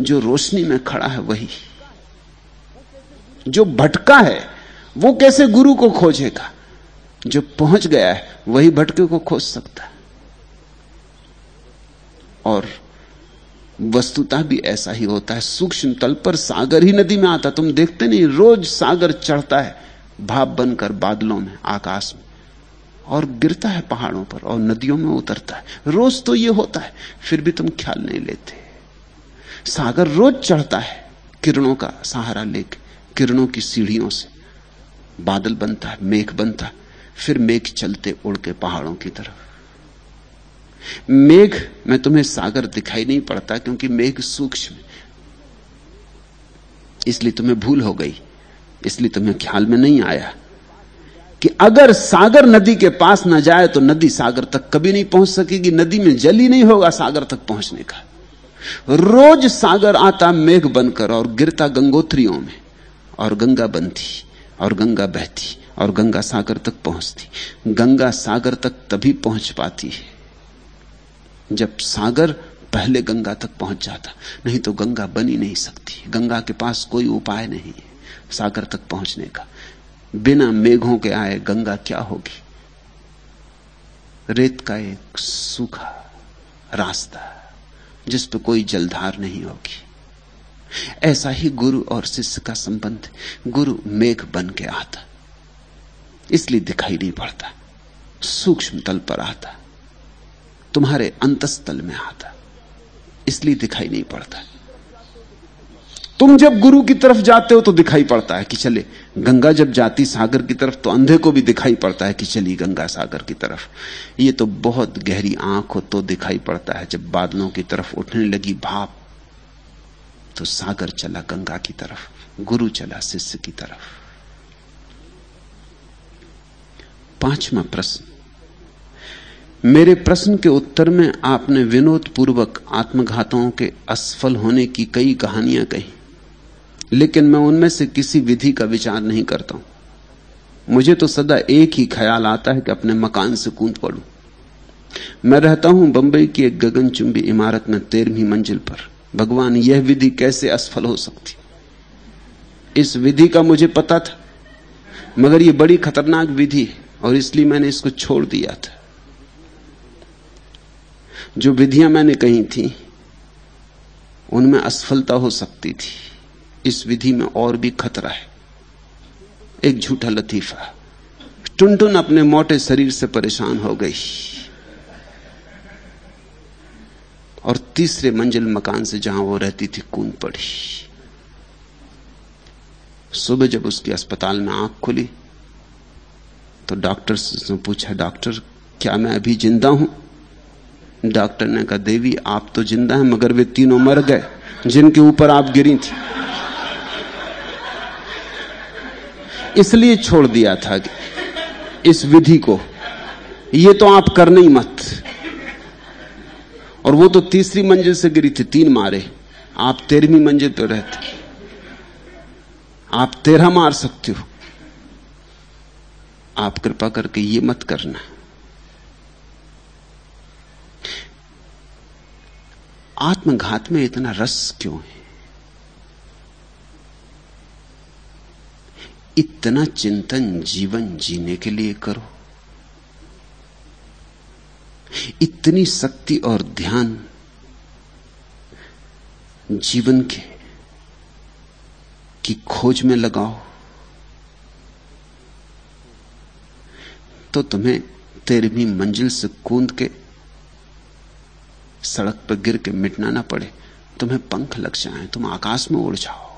जो रोशनी में खड़ा है वही। जो भटका है, वो कैसे गुरु को खोजेगा? जो पहुँच गया है, वही भटके को खोज सकता है। और वस्तुता भी ऐसा ही होता है, सूक्ष्म तल पर सागर ही नदी में आता तुम देखते नहीं, रोज सागर चढ़ता है, भाप बनकर बादलों में, आकाश में, और गिरता है पहाड़ों पर, और नदियों में उतरता है। रोज तो यह होता है, फिर भी तुम ख्याल नहीं लेते। सागर रोज चढ़ता है, किरणों का सहारा लेके। किरणों की सीढ़ियों से। बादल बनता है, मेघ बनता है, फिर मेघ चलते उड़ के पहाड़ों की तरफ़। मेघ, में तुम्हें सागर दिखाई नहीं पड़ता क्योंकि मेघ सूक्ष्म इसलिए तुम्हें भूल हो गई, इसलिए तुम्हें ख्याल में नहीं आया कि अगर सागर नदी के पास ना जाए तो नदी सागर तक कभी नहीं पहुँच सकेगी, नदी में जल ही नहीं होगा सागर तक पहुँचने का। रोज सागर आता, मेघ बनकर और गिरता गंगोत्रियों में। और गंगा बनती, और गंगा बहती, और गंगा सागर तक पहुँचती। गंगा सागर तक तभी पहुँच पाती है, जब सागर पहले गंगा तक पहुँच जाता। नहीं तो गंगा बनी नहीं सकती। गंगा के पास कोई उपाय नहीं है सागर तक पहुँचने का। बिना मेघों के आए गंगा क्या होगी? रेत का एक सूखा रास्ता, जिस पर कोई जलधार नहीं होगी। ऐसा ही गुरु और शिष्य का संबंध गुरु मेघ बन के आता। इसलिए दिखाई नहीं पड़ता। सूक्ष्म तल पर आता। तुम्हारे अंतस्तल में आता। इसलिए दिखाई नहीं पड़ता। तुम जब गुरु की तरफ़ जाते हो तो दिखाई पड़ता है कि चले, गंगा जब जाती सागर की तरफ़ तो अंधे को भी दिखाई पड़ता है कि चली गंगा सागर की तरफ़। ये तो बहुत गहरी आँख हो तो दिखाई पड़ता है जब बादलों की तरफ़ उठने लगी भाप। तो सागर चला गंगा की तरफ़, गुरु चला शिष्य की तरफ़। पांचवा प्रश्न। मेरे प्रश्न के उत्तर में आपने विनोद पूर्वक आत्मघातों के असफल होने की कई कहानियाँ कही, लेकिन मैं उनमें से किसी विधि का विचार नहीं करता हूँ। मुझे तो सदा एक ही ख्याल आता है कि अपने मकान से कूद पड़ू। मैं रहता हूँ बंबई की एक गगनचुंबी इमारत में तेरहवीं मंजिल पर। भगवान, यह विधि कैसे असफल हो सकती? इस विधि का मुझे पता था, मगर यह बड़ी खतरनाक विधि और इसलिए मैंने इसको छोड़ दिया था। जो विधियाँ मैंने कही थी, उनमें असफलता हो सकती थी। इस विधि में और भी खतरा है। एक झूठा लतीफा। टुनटुन अपने मोटे शरीर से परेशान हो गई। और तीसरे मंजिल मकान से जहाँ वो रहती थी कूद पड़ी। सुबह जब उसकी अस्पताल में आँख खुली तो डॉक्टर से पूछा, डॉक्टर, क्या मैं अभी ज़िंदा हूँ? डॉक्टर ने कहा, देवी, आप तो ज़िंदा हैं, मगर वे तीनों मर गए, जिनके ऊपर आप गिरी थी। इसलिए छोड़ दिया था इस विधि को, ये तो आप करने ही मत। और वो तो तीसरी मंजिल से गिरी थी, तीन मारे। आप तेरहवीं मंजिल पर रहते आप तेरह मार सकते हो। आप कृपा करके ये मत करना। आत्मघात में इतना रस क्यों है? इतना चिंतन जीवन जीने के लिए करो। इतनी शक्ति और ध्यान जीवन के, की खोज में लगाओ तो तुम्हें तेरहवीं मंजिल से कूद के, सड़क पर गिर के मिटना ना पड़े। तुम्हें पंख लग जाए, तुम आकाश में उड़ जाओ।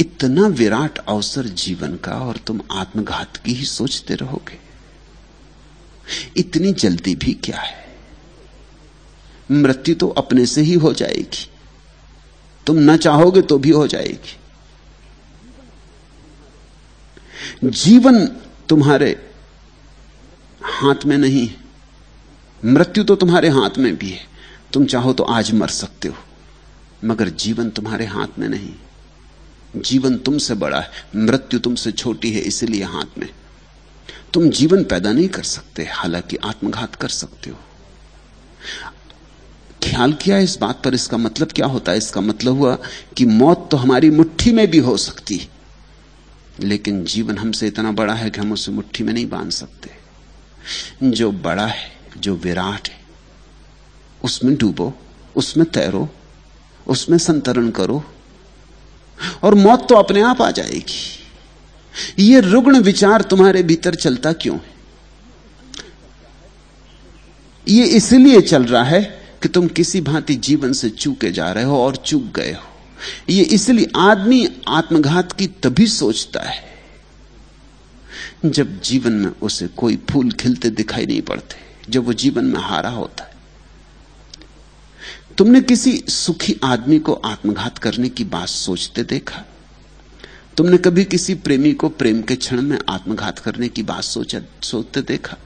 इतना विराट अवसर जीवन का और तुम आत्मघात की ही सोचते रहोगे। इतनी जल्दी भी क्या है? मृत्यु तो अपने से ही हो जाएगी। तुम ना चाहोगे तो भी हो जाएगी। जीवन तुम्हारे हाथ में नहीं है। मृत्यु तो तुम्हारे हाथ में भी है। तुम चाहो तो आज मर सकते हो, मगर जीवन तुम्हारे हाथ में नहीं। जीवन तुमसे बड़ा है, मृत्यु तुमसे छोटी है, इसलिए हाथ में। तुम जीवन पैदा नहीं कर सकते, हालाँकि आत्मघात कर सकते हो। ख्याल किया इस बात पर, इसका मतलब क्या होता है? इसका मतलब हुआ कि मौत तो हमारी मुट्ठी में भी हो सकती। लेकिन जीवन हमसे इतना बड़ा है कि हम उसे मुट्ठी में नहीं बाँध सकते। जो बड़ा है, जो विराट है, उसमें डूबो, उसमें तैरो, उसमें संतरण करो और मौत तो अपने आप आ जाएगी। ये रुग्ण विचार तुम्हारे भीतर चलता क्यों? है ये इसलिए चल रहा है कि तुम किसी भांति जीवन से चूके जा रहे हो और चूक गए हो। ये इसलिए आदमी आत्मघात की तभी सोचता है जब जीवन में उसे कोई फूल खिलते दिखाई नहीं पड़ते, जब वो जीवन में हारा होता है। तुमने किसी सुखी आदमी को आत्मघात करने की बात सोचते देखा? तुमने कभी किसी प्रेमी को प्रेम के क्षण में आत्मघात करने की बात सोचा, सोचते देखा?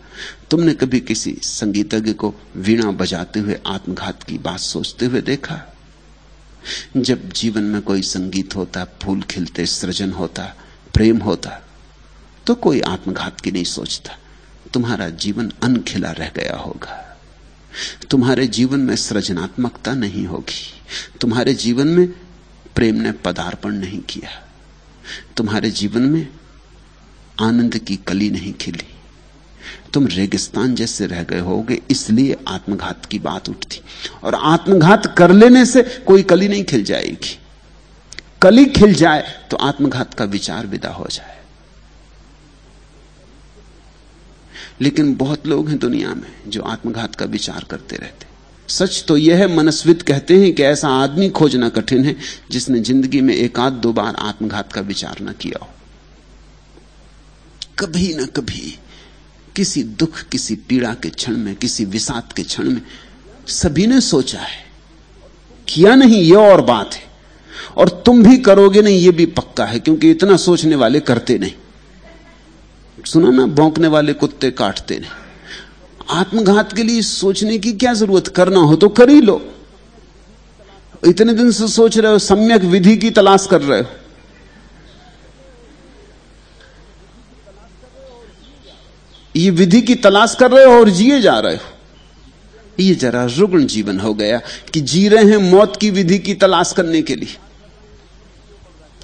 तुमने कभी किसी संगीतज्ञ को वीणा बजाते हुए आत्मघात की बात सोचते हुए देखा? जब जीवन में कोई संगीत होता, फूल खिलते, सृजन होता, प्रेम होता तो कोई आत्मघात की नहीं सोचता। तुम्हारा जीवन अनखिला रह गया होगा। तुम्हारे जीवन में सृजनात्मकता नहीं होगी। तुम्हारे जीवन में प्रेम ने पदार्पण नहीं किया। तुम्हारे जीवन में आनंद की कली नहीं खिली। तुम रेगिस्तान जैसे रह गए होगे, इसलिए आत्मघात की बात उठती। और आत्मघात कर लेने से कोई कली नहीं खिल जाएगी। कली खिल जाए तो आत्मघात का विचार विदा हो जाए। लेकिन बहुत लोग हैं दुनिया में जो आत्मघात का विचार करते रहते सच तो यह है, मनस्वित कहते हैं कि ऐसा आदमी खोजना कठिन है, जिसने ज़िंदगी में एक आध दो बार आत्मघात का विचार न किया हो। कभी ना कभी किसी दुख, किसी पीड़ा के क्षण में, किसी विषाद के क्षण में सभी ने सोचा है, किया नहीं यह और बात है। और तुम भी करोगे नहीं यह भी पक्का है, क्योंकि इतना सोचने वाले करते नहीं। सुना ना, भौंकने वाले कुत्ते काटते नहीं। आत्मघात के लिए सोचने की क्या ज़रूरत? करना हो तो कर ही लो। इतने दिन से सोच रहे हो, सम्यक विधि की तलाश कर रहे हो। ये विधि की तलाश कर रहे हो और जिए जा रहे हो। ये जरा रुग्ण जीवन हो गया कि जी रहे हैं मौत की विधि की तलाश करने के लिए।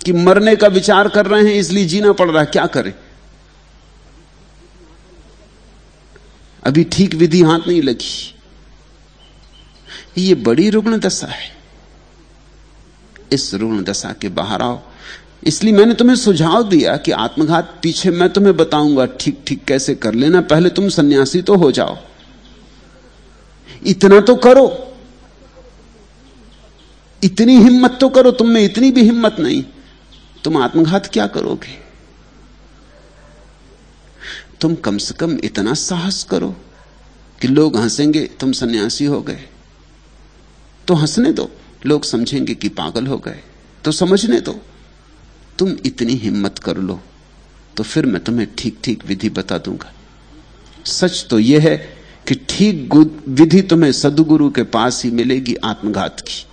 कि मरने का विचार कर रहे हैं, इसलिए जीना पड़ रहा क्या करें? अभी ठीक विधि हाथ नहीं लगी। ये बड़ी रुग्ण दशा है। इस रुग्ण दशा के बाहर आओ। इसलिए मैंने तुम्हें सुझाव दिया कि आत्मघात पीछे मैं तुम्हें बताऊँगा, ठीक ठीक कैसे कर लेना, पहले तुम सन्यासी तो हो जाओ। इतना तो करो। इतनी हिम्मत तो करो, तुम में इतनी भी हिम्मत नहीं। तुम आत्मघात क्या करोगे? तुम कम से कम इतना साहस करो कि लोग हंसेंगे, तुम सन्यासी हो गए। तो हंसने दो। लोग समझेंगे कि पागल हो गए। तो समझने दो। तुम इतनी हिम्मत कर लो तो फिर मैं तुम्हें ठीक ठीक विधि बता दूँगा। सच तो यह है कि ठीक विधि तुम्हें सदगुरु के पास ही मिलेगी आत्मघात की।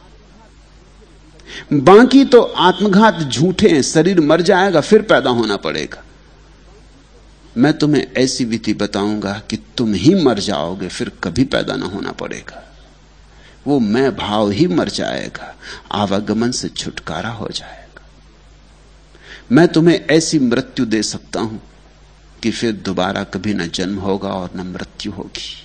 बाकी तो आत्मघात झूठे हैं, शरीर मर जाएगा, फिर पैदा होना पड़ेगा। मैं तुम्हें ऐसी विधि बताऊँगा कि तुम ही मर जाओगे, फिर कभी पैदा ना होना पड़ेगा। वो मैं भाव ही मर जाएगा, आवागमन से छुटकारा हो जाएगा। मैं तुम्हें ऐसी मृत्यु दे सकता हूँ कि फिर दोबारा कभी ना जन्म होगा और ना मृत्यु होगी।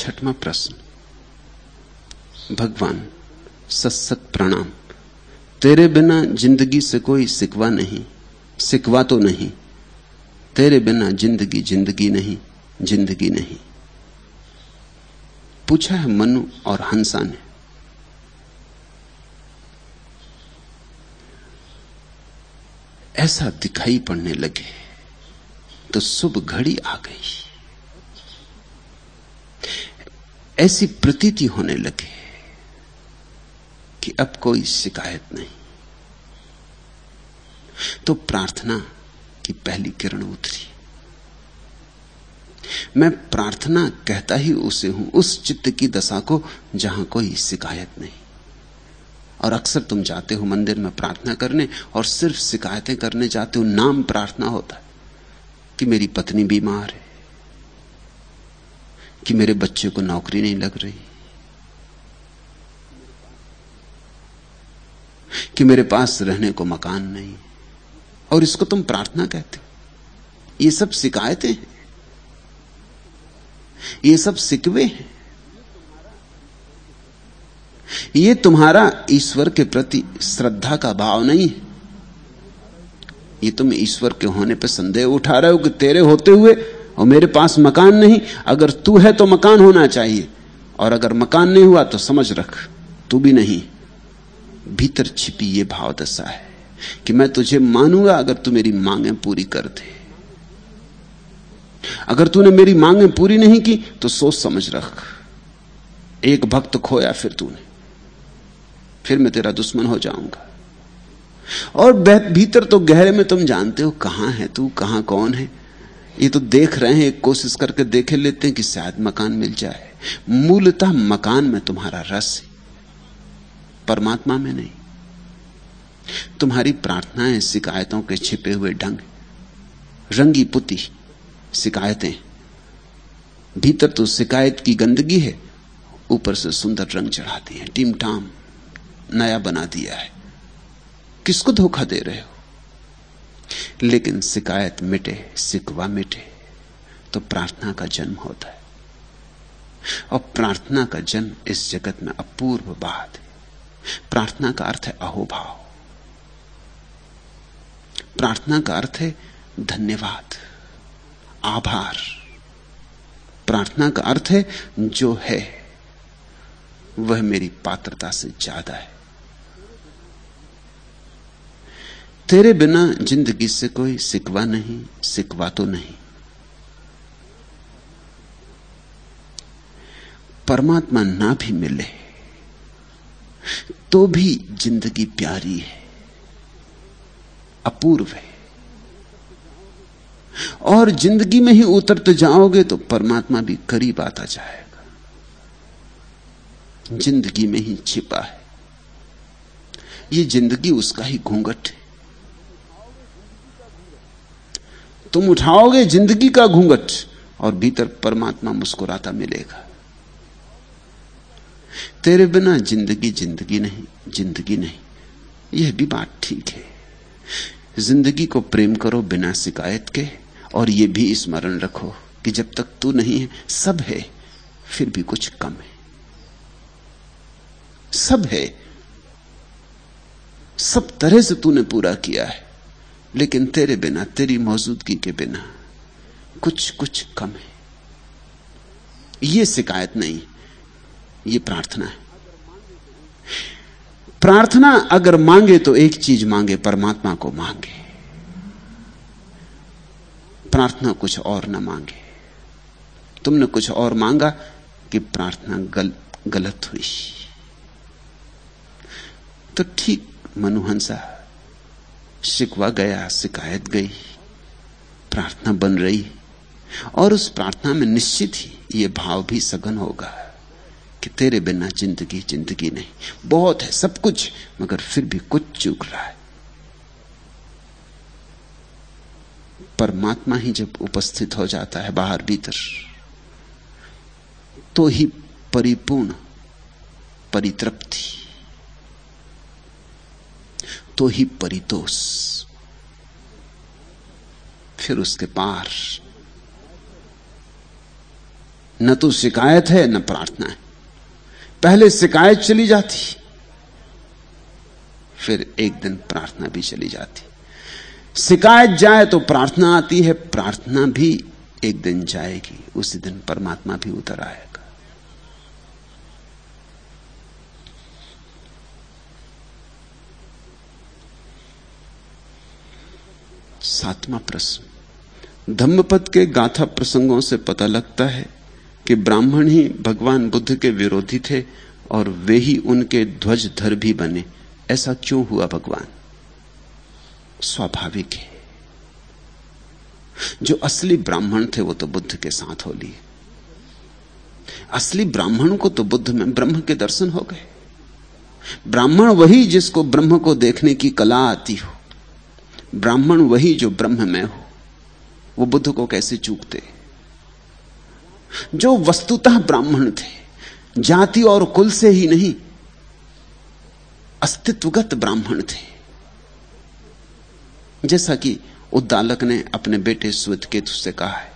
छठवा प्रश्न। भगवान, सत्सत प्रणाम। तेरे बिना ज़िंदगी से कोई सिकवा नहीं, सिकवा तो नहीं। तेरे बिना ज़िंदगी ज़िंदगी नहीं ज़िंदगी नहीं। पूछा है मनु और हंसा ने। ऐसा दिखाई पड़ने लगे तो शुभ घड़ी आ गई। ऐसी प्रतीति होने लगे कि अब कोई शिकायत नहीं। तो प्रार्थना की पहली किरण उतरी। मैं प्रार्थना कहता ही उसे हूँ, उस चित्त की दशा को जहाँ कोई शिकायत नहीं। और अक्सर तुम जाते हो मंदिर में प्रार्थना करने और सिर्फ़ शिकायतें करने जाते हो, नाम प्रार्थना होता है कि मेरी पत्नी बीमार है। कि मेरे बच्चे को नौकरी नहीं लग रही। कि मेरे पास रहने को मकान नहीं। और इसको तुम प्रार्थना कहते हो। ये सब शिकायतें हैं। ये सब सिकवे हैं। ये तुम्हारा ईश्वर के प्रति श्रद्धा का भाव नहीं है। ये तुम ईश्वर के होने पर संदेह उठा रहे हो कि तेरे होते हुए और मेरे पास मकान नहीं, अगर तू है तो मकान होना चाहिए। और अगर मकान नहीं हुआ तो समझ रख, तू भी नहीं। भीतर छिपी ये भाव दशा है कि मैं तुझे मानूँगा अगर तू मेरी मांगें पूरी कर दे। अगर तूने मेरी मांगें पूरी नहीं की तो सोच समझ रख। एक भक्त खोया फिर तूने, फिर मैं तेरा दुश्मन हो जाऊँगा। और भीतर तो गहरे में तुम जानते हो कहाँ है तू, कहाँ कौन है। ये तो देख रहे हैं, कोशिश करके देखे लेते हैं कि शायद मकान मिल जाए। मूलतः मकान में तुम्हारा रस है, परमात्मा में नहीं। तुम्हारी प्रार्थनाएँ शिकायतों के छिपे हुए ढंग रंगी पुती शिकायतें। भीतर तो शिकायत की गंदगी है, ऊपर से सुंदर रंग चढ़ाती है टीम टाम नया बना दिया है। किसको धोखा दे रहे हो? लेकिन शिकायत मिटे सिकवा मिटे तो प्रार्थना का जन्म होता है। और प्रार्थना का जन्म इस जगत में अपूर्व बात है। प्रार्थना का अर्थ है अहोभाव। प्रार्थना का अर्थ है धन्यवाद, आभार। प्रार्थना का अर्थ है जो है, वह मेरी पात्रता से ज़्यादा है। तेरे बिना ज़िंदगी से कोई सिकवा नहीं, सिकवा तो नहीं। परमात्मा ना भी मिले तो भी ज़िंदगी प्यारी है, अपूर्व है। और ज़िंदगी में ही उतरते जाओगे तो परमात्मा भी करीब आता जाएगा। ज़िंदगी में ही छिपा है। ये ज़िंदगी उसका ही घूंघट है। तुम उठाओगे ज़िंदगी का घूंघट और भीतर परमात्मा मुस्कुराता मिलेगा। तेरे बिना ज़िंदगी ज़िंदगी नहीं ज़िंदगी नहीं। यह भी बात ठीक है। ज़िंदगी को प्रेम करो बिना शिकायत के और यह भी स्मरण रखो कि जब तक तू नहीं है, सब है, फिर भी कुछ कम है। सब है। सब तरह से तूने पूरा किया है। लेकिन तेरे बिना तेरी मौजूदगी के बिना कुछ कुछ कम है। यह शिकायत नहीं ये प्रार्थना है। प्रार्थना अगर मांगे तो एक चीज़ मांगे परमात्मा को मांगे। प्रार्थना कुछ और ना मांगे। तुमने कुछ और मांगा कि प्रार्थना गल, गलत हुई। तो ठीक मनुहंसा शिकवा गया, शिकायत गई, प्रार्थना बन रही। और उस प्रार्थना में निश्चित ही यह भाव भी सघन होगा कि तेरे बिना ज़िंदगी ज़िंदगी नहीं। बहुत है, सब कुछ, मगर फिर भी कुछ चूक रहा है। परमात्मा ही जब उपस्थित हो जाता है बाहर भीतर तो ही परिपूर्ण, परितृप्ति तो ही परितोष। फिर उसके पार न तो शिकायत है, न प्रार्थना है। पहले शिकायत चली जाती, फिर एक दिन प्रार्थना भी चली जाती। शिकायत जाए तो प्रार्थना आती है, प्रार्थना भी एक दिन जाएगी, उसी दिन परमात्मा भी उतर आएगा सातवां प्रश्न। धम्मपद के गाथा प्रसंगों से पता लगता है कि ब्राह्मण ही भगवान बुद्ध के विरोधी थे और वे ही उनके ध्वजधर भी बने। ऐसा क्यों हुआ भगवान? स्वाभाविक है। जो असली ब्राह्मण थे वो तो बुद्ध के साथ हो लिए। असली ब्राह्मण को तो बुद्ध में ब्रह्म के दर्शन हो गए। ब्राह्मण वही जिसको ब्रह्म को देखने की कला आती हो। ब्राह्मण वही जो ब्रह्म में हो, वो बुद्ध को कैसे चूकते? जो वस्तुतः ब्राह्मण थे, जाति और कुल से ही नहीं, अस्तित्वगत ब्राह्मण थे। जैसा कि उद्दालक ने अपने बेटे श्वेत केतु से कहा है,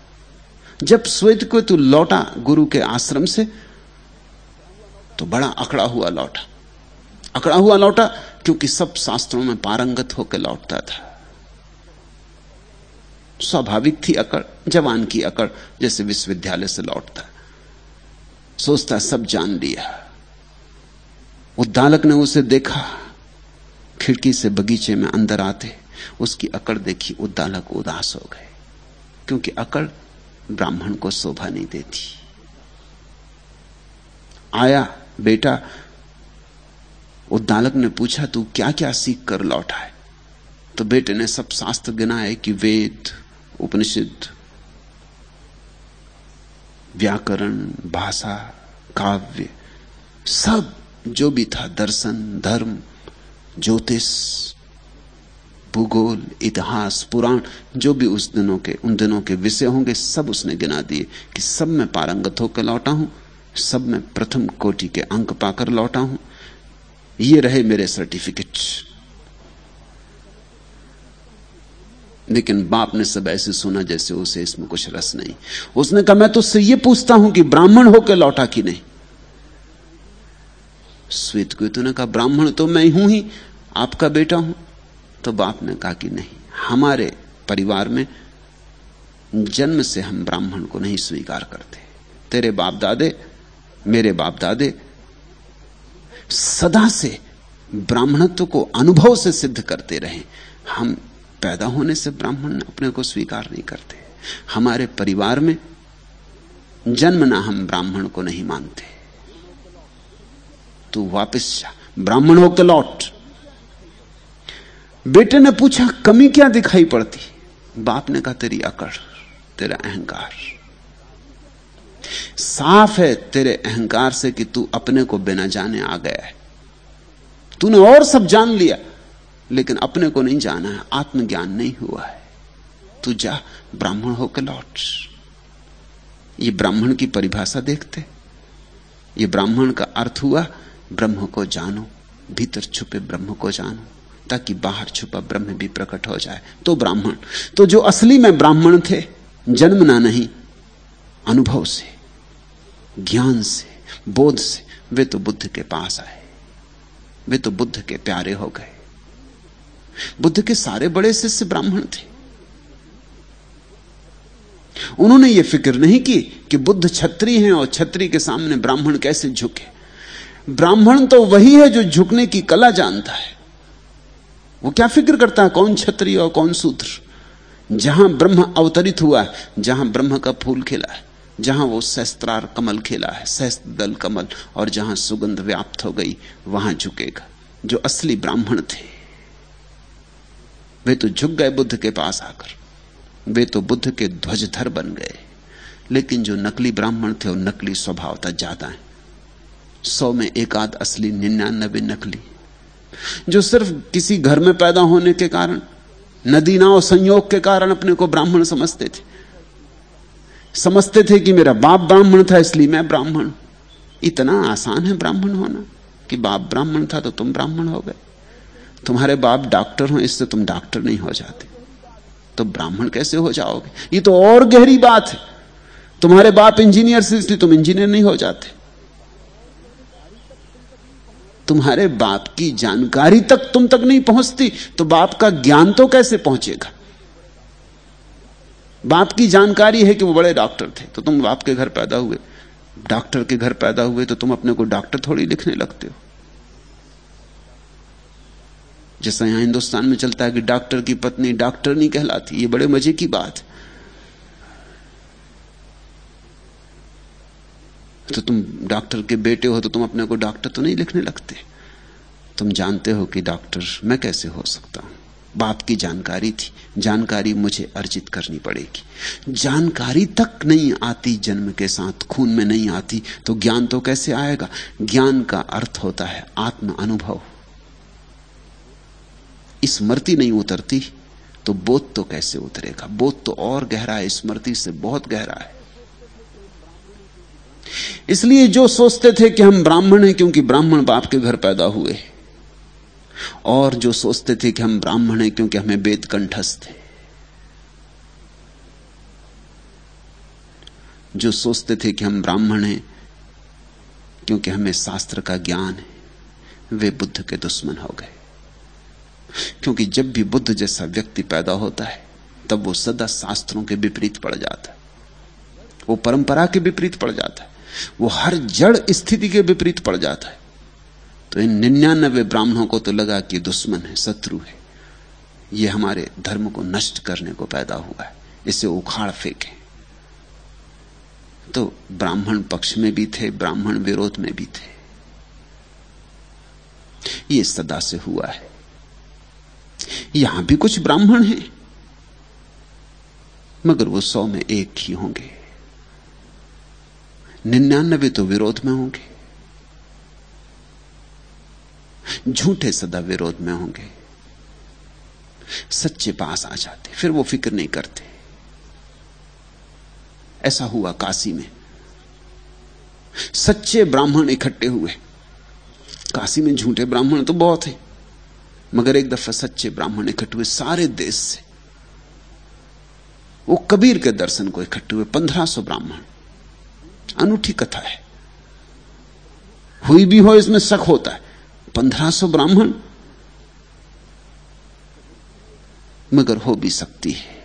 जब श्वेत केतु लौटा गुरु के आश्रम से तो बड़ा अकड़ा हुआ लौटा। अकड़ा हुआ लौटा क्योंकि सब शास्त्रों में पारंगत होकर लौटता था। स्वाभाविक थी अकड़, जवान की अकड़, जैसे विश्वविद्यालय से लौटता। सोचता, सब जान लिया। उद्दालक ने उसे देखा। खिड़की से बगीचे में अंदर आते, उसकी अकड़ देखी उद्दालक उदास हो गए। क्योंकि अकड़ ब्राह्मण को शोभा नहीं देती। आया, बेटा उद्दालक ने पूछा, तू क्या क्या सीख कर लौटा है? तो बेटे ने सब शास्त्र गिनाए कि वेद उपनिषद, व्याकरण, भाषा, काव्य, सब जो भी था, दर्शन, धर्म, ज्योतिष, भूगोल, इतिहास, पुराण, जो भी उस दिनों के, उन दिनों के विषय होंगे, सब उसने गिना दिए कि सब में पारंगत होकर लौटा हूँ, सब में प्रथम कोटि के अंक पाकर लौटा हूँ। ये रहे मेरे सर्टिफिकेट लेकिन बाप ने सब ऐसे सुना जैसे उसे इसमें कुछ रस नहीं। उसने कहा, मैं तो उससे यह पूछता हूँ कि ब्राह्मण होकर लौटा कि नहीं? श्वेत को ने कहा, ब्राह्मण तो मैं हूँ ही, आपका बेटा हूँ। तो बाप ने कहा कि नहीं, हमारे परिवार में जन्म से हम ब्राह्मण को नहीं स्वीकार करते। तेरे बाप दादे, मेरे बाप दादे सदा से ब्राह्मणत्व को अनुभव से सिद्ध करते रहे। हम पैदा होने से ब्राह्मण अपने को स्वीकार नहीं करते। हमारे परिवार में जन्म ना हम ब्राह्मण को नहीं मानते। तू वापस जा। ब्राह्मण होकर लौट। बेटे ने पूछा, कमी क्या दिखाई पड़ती? बाप ने कहा, तेरी अकड़, तेरा अहंकार। साफ़ है तेरे अहंकार से कि तू अपने को बिना जाने आ गया है। तूने और सब जान लिया। लेकिन अपने को नहीं जाना है। आत्मज्ञान नहीं हुआ है। तू जा, ब्राह्मण होकर लौट। ये ब्राह्मण की परिभाषा देखते। ये ब्राह्मण का अर्थ हुआ, ब्रह्म को जानो, भीतर छुपे ब्रह्म को जानो, ताकि बाहर छुपा ब्रह्म भी प्रकट हो जाए। तो ब्राह्मण तो जो असली में ब्राह्मण थे, जन्म ना नहीं, अनुभव से, ज्ञान से, बोध से, वे तो बुद्ध के पास आए। वे तो बुद्ध के प्यारे हो गए। बुद्ध के सारे बड़े शिष्य ब्राह्मण थे। उन्होंने यह फ़िक्र नहीं की कि बुद्ध छत्री हैं और छत्री के सामने ब्राह्मण कैसे झुके। ब्राह्मण तो वही है जो झुकने की कला जानता है। वो क्या फ़िक्र करता है कौन छत्री और कौन सूत्र जहाँ ब्रह्म अवतरित हुआ है, जहाँ ब्रह्म का फूल खिला है, जहाँ वो सहस्त्रार कमल खिला है, सहस्त्र दल कमल, और जहाँ सुगंध व्याप्त हो गई, वहाँ झुकेगा, जो असली ब्राह्मण थे। वे तो झुक गए बुद्ध के पास आकर। वे तो बुद्ध के ध्वजधर बन गए। लेकिन जो नकली ब्राह्मण थे, वो नकली स्वभाव तक जाता है। सौ में एक आध असली, निन्यानबे नकली। जो सिर्फ़ किसी घर में पैदा होने के कारण नदी नाव संयोग के कारण अपने को ब्राह्मण समझते थे। समझते थे कि मेरा बाप ब्राह्मण था, इसलिए मैं ब्राह्मण। इतना आसान है ब्राह्मण होना कि बाप ब्राह्मण था तो तुम ब्राह्मण हो गए। तुम्हारे बाप डॉक्टर हो, इससे तुम डॉक्टर नहीं हो जाते। तो ब्राह्मण कैसे हो जाओगे? ये तो और गहरी बात है। तुम्हारे बाप इंजीनियर से इसलिए तुम इंजीनियर नहीं हो जाते। तुम्हारे बाप की जानकारी तक तुम तक नहीं पहुँचती तो बाप का ज्ञान तो कैसे पहुंचेगा? बाप की जानकारी है कि वो बड़े डॉक्टर थे तो तुम बाप के घर पैदा हुए। डॉक्टर के घर पैदा हुए तो तुम अपने को डॉक्टर थोड़ी लिखने लगते हो। जैसा यहाँ हिंदुस्तान में चलता है कि डॉक्टर की पत्नी डॉक्टर नहीं कहलाती, ये बड़े मज़े की बात। तो तुम डॉक्टर के बेटे हो तो तुम अपने को डॉक्टर तो नहीं लिखने लगते। तुम जानते हो कि डॉक्टर, मैं कैसे हो सकता हूँ? बाप की जानकारी थी। जानकारी मुझे अर्जित करनी पड़ेगी। जानकारी तक नहीं आती, जन्म के साथ खून में नहीं आती तो ज्ञान तो कैसे आएगा? ज्ञान का अर्थ होता है आत्म अनुभव। स्मृति नहीं उतरती तो बोध तो कैसे उतरेगा? बोध तो और गहरा है स्मृति से बहुत गहरा है। इसलिए जो सोचते थे कि हम ब्राह्मण हैं, क्योंकि ब्राह्मण बाप के घर पैदा हुए और जो सोचते थे कि हम ब्राह्मण हैं, क्योंकि हमें वेद कंठस्थ थे जो सोचते थे कि हम ब्राह्मण हैं, क्योंकि हमें शास्त्र का ज्ञान है, वे बुद्ध के दुश्मन हो गए। क्योंकि जब भी बुद्ध जैसा व्यक्ति पैदा होता है, तब वो सदा शास्त्रों के विपरीत पड़ जाता है। वो परंपरा के विपरीत पड़ जाता है। वो हर जड़ स्थिति के विपरीत पड़ जाता है। तो इन निन्यानबे ब्राह्मणों को तो लगा कि दुश्मन है, शत्रु है। ये हमारे धर्म को नष्ट करने को पैदा हुआ है। इसे उखाड़ फेंके। तो ब्राह्मण पक्ष में भी थे, ब्राह्मण विरोध में भी थे। ये सदा से हुआ है। यहाँ भी कुछ ब्राह्मण हैं। मगर वो सौ में एक ही होंगे। निन्यानबे तो विरोध में होंगे। झूठे सदा विरोध में होंगे। सच्चे पास आ जाते, फिर वो फ़िक्र नहीं करते। ऐसा हुआ काशी में। सच्चे ब्राह्मण इकट्ठे हुए। काशी में झूठे ब्राह्मण तो बहुत है। मगर एक दफ़ा सच्चे ब्राह्मण इकट्ठे हुए सारे देश से। वो कबीर के दर्शन को इकट्ठे हुए पंद्रह सौ ब्राह्मण। अनूठी कथा है। हुई भी हो इसमें शक होता है। पंद्रह सौ ब्राह्मण। मगर हो भी सकती है।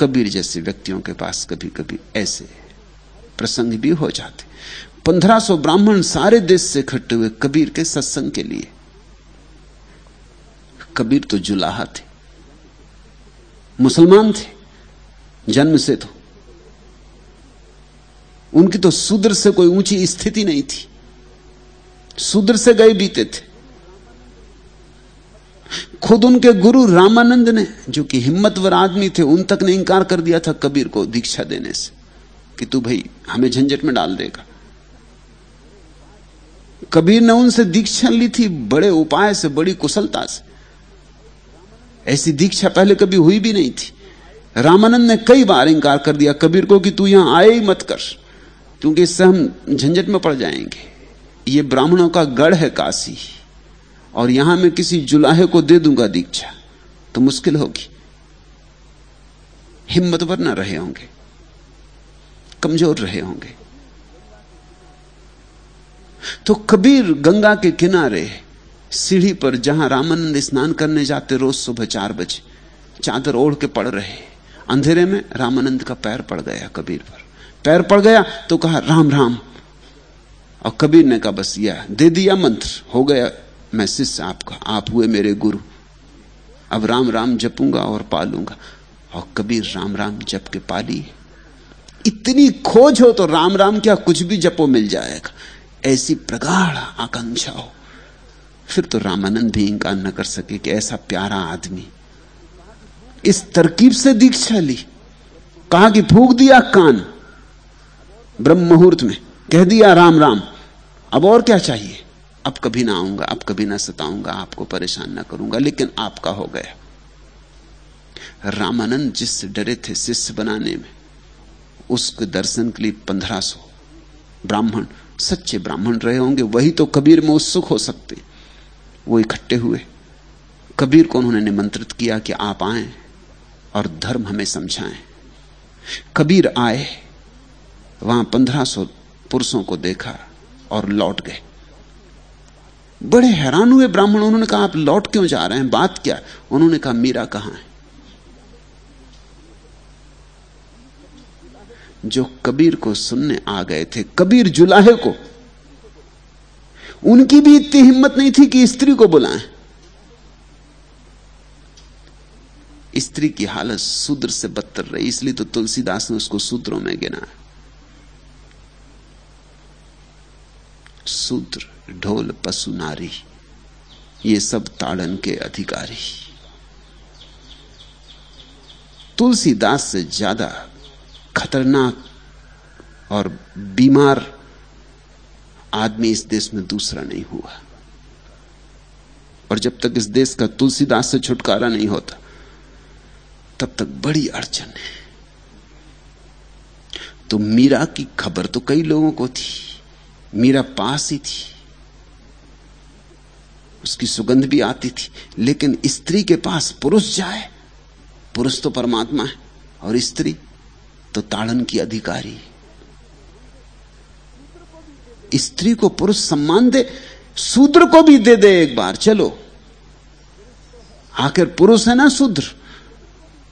कबीर जैसे व्यक्तियों के पास कभी कभी ऐसे प्रसंग भी हो जाते। पंद्रह सौ ब्राह्मण सारे देश से इकट्ठे हुए कबीर के सत्संग के लिए। कबीर तो जुलाहा थे। मुसलमान थे, जन्म से तो। उनकी तो शूद्र से कोई ऊँची स्थिति नहीं थी। शूद्र से गए बीते थे। खुद उनके गुरु रामानंद ने, जो कि हिम्मतवर आदमी थे, उन तक ने इंकार कर दिया था कबीर को दीक्षा देने से, कि तू भाई हमें झंझट में डाल देगा। कबीर ने उनसे दीक्षा ली थी बड़े उपाय से, बड़ी कुशलता से। ऐसी दीक्षा पहले कभी हुई भी नहीं थी। रामानंद ने कई बार इंकार कर दिया, कबीर को कि तू यहाँ आए ही मत कर, क्योंकि इससे हम झंझट में पड़ जाएँगे। ये ब्राह्मणों का गढ़ है काशी, और यहाँ मैं किसी जुलाहे को दे दूँगा दीक्षा तो मुश्किल होगी। हिम्मतवर न रहे होंगे, कमज़ोर रहे होंगे। तो कबीर गंगा के किनारे सीढ़ी पर जहाँ रामानंद स्नान करने जाते रोज सुबह चार बजे, चादर ओढ़ के पड़ रहे अंधेरे में रामानंद का पैर पड़ गया कबीर पर। पैर पड़ गया तो कहा, राम राम। और कबीर ने कहा, बस यह, दे दिया मंत्र। हो गया मैं शिष्य आपका, आप हुए मेरे गुरु। अब राम राम जपूँगा और पालूँगा। और कबीर राम राम जप के पाली। इतनी खोज हो तो राम राम क्या कुछ भी जपो मिल जाएगा। ऐसी प्रगाढ़ आकांक्षा हो। फिर तो रामानंद भी इंकार न कर सके कि ऐसा प्यारा आदमी। इस तरकीब से दीक्षा ली। कहा कि फूक दिया कान। ब्रह्म मुहूर्त में कह दिया, राम राम, अब और क्या चाहिए? अब कभी ना आऊँगा, अब कभी ना सताऊँगा, आपको परेशान ना करूँगा, लेकिन आपका हो गया। रामानंद जिससे डरे थे शिष्य बनाने में, उसके दर्शन के लिए पंद्रह सौ ब्राह्मण, सच्चे ब्राह्मण रहे होंगे, वही तो कबीर में उत्सुक हो सकते। वो इकट्ठे हुए। कबीर को उन्होंने निमंत्रित किया कि आप आए और धर्म हमें समझाएँ। कबीर आए, वहाँ पंद्रह सौ पुरुषों को देखा और लौट गए। बड़े हैरान हुए ब्राह्मण, उन्होंने कहा, आप लौट क्यों जा रहे हैं? बात क्या? उन्होंने कहा, मीरा कहाँ है? जो कबीर को सुनने आ गए थे, कबीर जुलाहे को उनकी भी इतनी हिम्मत नहीं थी कि स्त्री को बुलाएँ। स्त्री की हालत शूद्र से बदतर रही, इसलिए तो तुलसीदास ने उसको सूत्रों में गिना शूद्र ढोल, पशु, नारी, ये सब ताड़न के अधिकारी। तुलसीदास से ज़्यादा खतरनाक और बीमार आदमी इस देश में दूसरा नहीं हुआ। और जब तक इस देश का तुलसीदास से छुटकारा नहीं होता, तब तक बड़ी अड़चन है। तो मीरा की खबर तो कई लोगों को थी। मीरा पास ही थी। उसकी सुगंध भी आती थी। लेकिन स्त्री के पास पुरुष जाए, पुरुष तो परमात्मा है, और स्त्री तो ताड़न की अधिकारी स्त्री को पुरुष सम्मान दे, शूद्र को भी दे दे एक बार, चलो। आखिर पुरुष है ना शूद्र?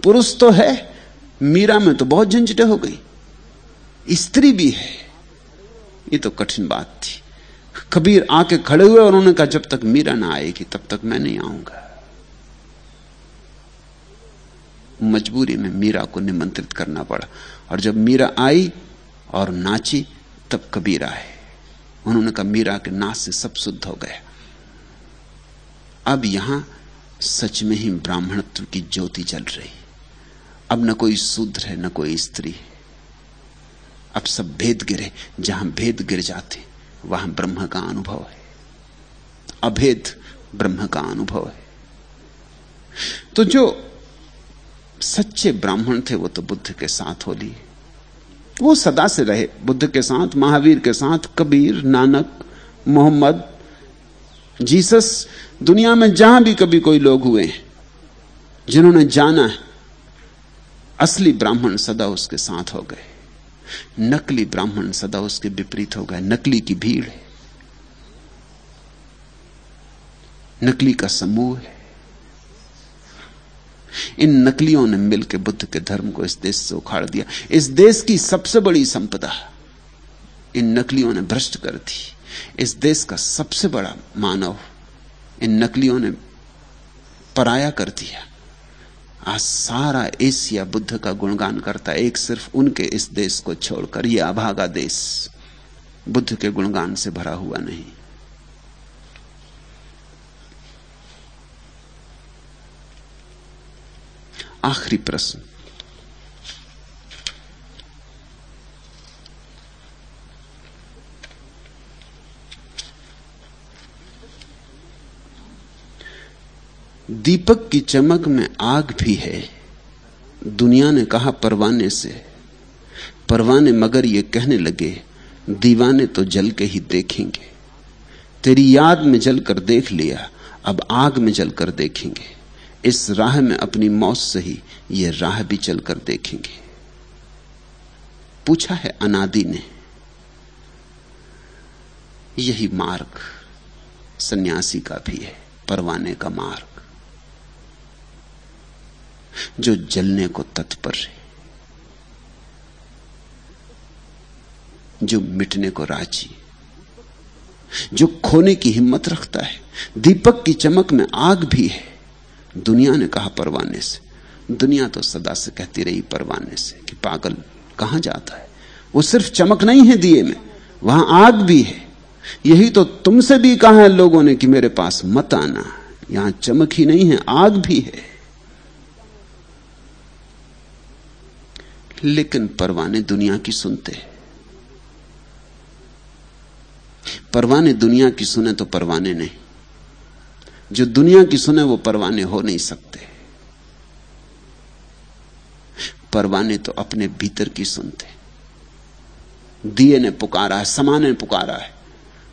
पुरुष तो है, मीरा में तो बहुत झंझटें हो गई। स्त्री भी है, ये तो कठिन बात थी। कबीर आके खड़े हुए और उन्होंने कहा, जब तक मीरा ना आएगी, तब तक मैं नहीं आऊँगा। मजबूरी में मीरा को निमंत्रित करना पड़ा। और जब मीरा आई और नाची, तब कबीर आए। उन्होंने कहा, मीरा के नाच से सब शुद्ध हो गया अब यहाँ सच में ही ब्राह्मणत्व की ज्योति जल रही। अब न कोई शूद्र है, न कोई स्त्री। अब सब भेद गिरे। जहाँ भेद गिर जाते, वहाँ ब्रह्म का अनुभव है। अभेद ब्रह्म का अनुभव है। तो जो सच्चे ब्राह्मण थे, वो तो बुद्ध के साथ हो लिए। वो सदा से रहे, बुद्ध के साथ, महावीर के साथ, कबीर, नानक, मोहम्मद, जीसस, दुनिया में जहाँ भी कभी कोई लोग हुए हैं, जिन्होंने जाना है, असली ब्राह्मण सदा उसके साथ हो गए। नकली ब्राह्मण सदा उसके विपरीत हो गए, नकली की भीड़ है। नकली का समूह है। इन नकलियों ने मिलकर बुद्ध के धर्म को इस देश से उखाड़ दिया। इस देश की सबसे बड़ी संपदा इन नकलियों ने भ्रष्ट कर दी। इस देश का सबसे बड़ा मानव इन नकलियों ने पराया कर दिया। आज सारा एशिया बुद्ध का गुणगान करता एक सिर्फ़ उनके इस देश को छोड़कर यह अभागा देश बुद्ध के गुणगान से भरा हुआ नहीं। आखिरी प्रश्न दीपक की चमक में आग भी है। दुनिया ने कहा परवाने से। परवाने मगर ये कहने लगे, दीवाने तो जल के ही देखेंगे। तेरी याद में जलकर देख लिया, अब आग में जलकर देखेंगे। इस राह में अपनी मौत से ही ये राह भी चलकर देखेंगे। पूछा है अनादि ने, यही मार्ग सन्यासी का भी है, परवाने का मार्ग, जो जलने को तत्पर है, जो मिटने को राज़ी, जो खोने की हिम्मत रखता है, दीपक की चमक में आग भी है। दुनिया ने कहा परवाने से। दुनिया तो सदा से कहती रही परवाने से कि पागल कहाँ जाता है? वो सिर्फ़ चमक नहीं है दिए में, वहाँ आग भी है। यही तो तुमसे भी कहा है लोगों ने कि मेरे पास मत आना। यहाँ चमक ही नहीं है, आग भी है। लेकिन परवाने दुनिया की सुनते हैं। परवाने दुनिया की सुने तो परवाने नहीं। जो दुनिया की सुने वो परवाने हो नहीं सकते। परवाने तो अपने भीतर की सुनते। दिए ने पुकारा है समा ने पुकारा है,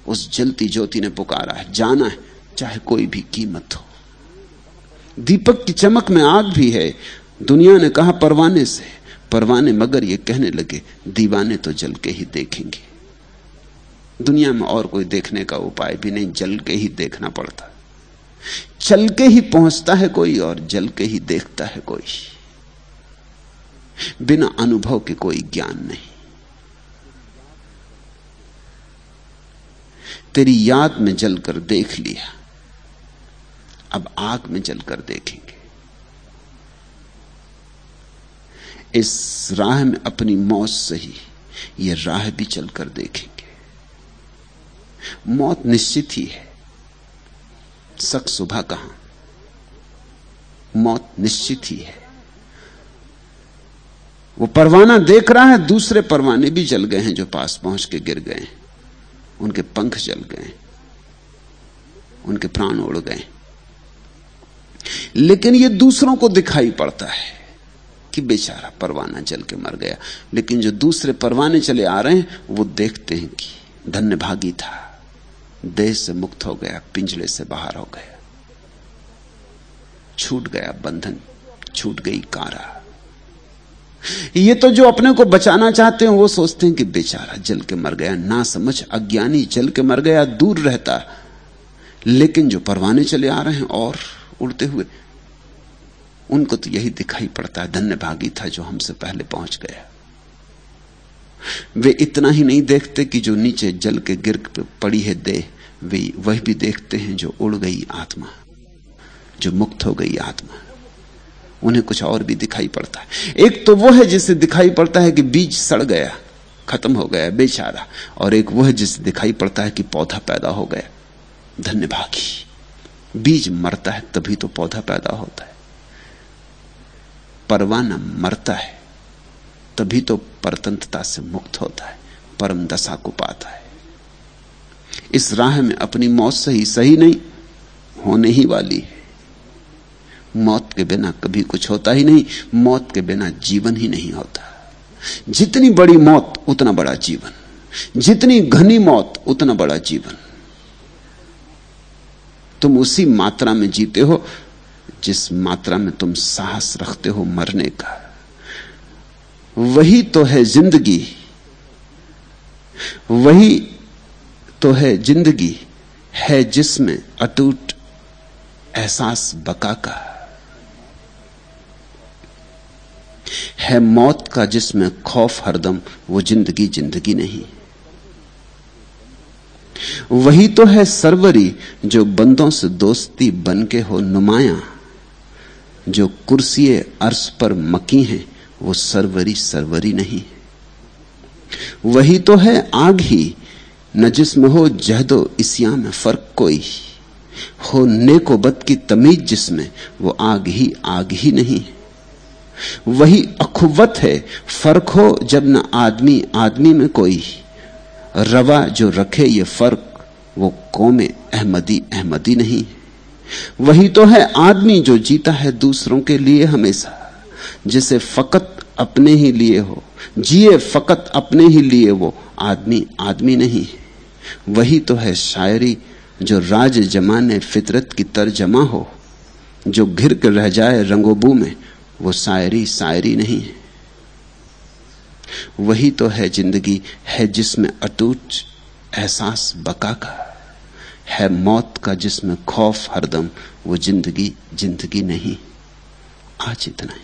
उस जलती ज्योति ने पुकारा है, जाना है, चाहे कोई भी कीमत हो। दीपक की चमक में आग भी है। दुनिया ने कहा परवाने से, परवाने मगर ये कहने लगे, दीवाने तो जल के ही देखेंगे। दुनिया में और कोई देखने का उपाय भी नहीं, जल के ही देखना पड़ता। चल के ही पहुँचता है कोई और, जल के ही देखता है कोई। बिना अनुभव के कोई ज्ञान नहीं। तेरी याद में जलकर देख लिया, अब आग में जलकर देखेंगे। इस राह में अपनी मौत सही ये राह भी चलकर देखेंगे। मौत निश्चित ही है। सक सुबह कहा मौत निश्चित ही है। वो परवाना देख रहा है, दूसरे परवाने भी जल गए हैं जो पास पहुँच के गिर गए उनके पंख जल गए उनके प्राण उड़ गए लेकिन ये दूसरों को दिखाई पड़ता है कि बेचारा परवाना जल के मर गया। लेकिन जो दूसरे परवाने चले आ रहे हैं, वो देखते हैं कि धन्य भागी था। देह से मुक्त हो गया पिंजले से बाहर हो गया। छूट गया बंधन, छूट गई कारा। ये तो जो अपने को बचाना चाहते हैं, वो सोचते हैं कि बेचारा जल के मर गया, ना समझ, अज्ञानी जल के मर गया, दूर रहता। लेकिन जो परवाने चले आ रहे हैं और उड़ते हुए, उनको तो यही दिखाई पड़ता है धन्य भागी था जो हमसे पहले पहुँच गया। वे इतना ही नहीं देखते कि जो नीचे जल के गिर पड़ी है देह वे वह भी देखते हैं जो उड़ गई आत्मा, जो मुक्त हो गई आत्मा। उन्हें कुछ और भी दिखाई पड़ता है। एक तो वो है जिसे दिखाई पड़ता है कि बीज सड़ गया, खत्म हो गया, बेचारा। और एक वो है जिसे दिखाई पड़ता है कि पौधा पैदा हो गया धन्य भागी बीज मरता है, तभी तो पौधा पैदा होता है। परवाना मरता है, तभी तो परतंत्रता से मुक्त होता है, परम दशा को पाता है। इस राह में अपनी मौत सही सही नहीं होने ही वाली है। मौत के बिना कभी कुछ होता ही नहीं, मौत के बिना जीवन ही नहीं होता। जितनी बड़ी मौत, उतना बड़ा जीवन। जितनी घनी मौत, उतना बड़ा जीवन। तुम उसी मात्रा में जीते हो, जिस मात्रा में तुम साहस रखते हो मरने का। वही तो है ज़िंदगी। वही तो है ज़िंदगी, है जिसमें अटूट एहसास बका का। है मौत का जिसमें खौफ हरदम, वो ज़िंदगी ज़िंदगी नहीं। वही तो है सरवरी जो बंदों से दोस्ती बन के हो नुमाया, जो कुर्सी अर्श पर मकी हैं, वो सरवरी सरवरी नहीं। वही तो है आग ही न जिसमें हो जहदो इसिया में फ़र्क कोई। हो नेको बद की तमीज जिसमें वो आग ही आग ही नहीं वही अखुवत है, फ़र्क हो जब न आदमी आदमी में कोई। रवा जो रखे ये फ़र्क, वो कौमे अहमदी अहमदी नहीं। वही तो है आदमी जो जीता है दूसरों के लिए हमेशा। जिसे फकत अपने ही लिए हो, जिए फकत अपने ही लिए वो आदमी आदमी नहीं वही तो है शायरी जो राज जमाने फितरत की तरजमा हो, जो घिर कर रह जाए रंगोबू में, वो शायरी शायरी नहीं है। वही तो है ज़िंदगी, है जिसमें अटूट एहसास बका का, है मौत का जिसमें खौफ हरदम, वो ज़िंदगी ज़िंदगी नहीं। आज इतना ही।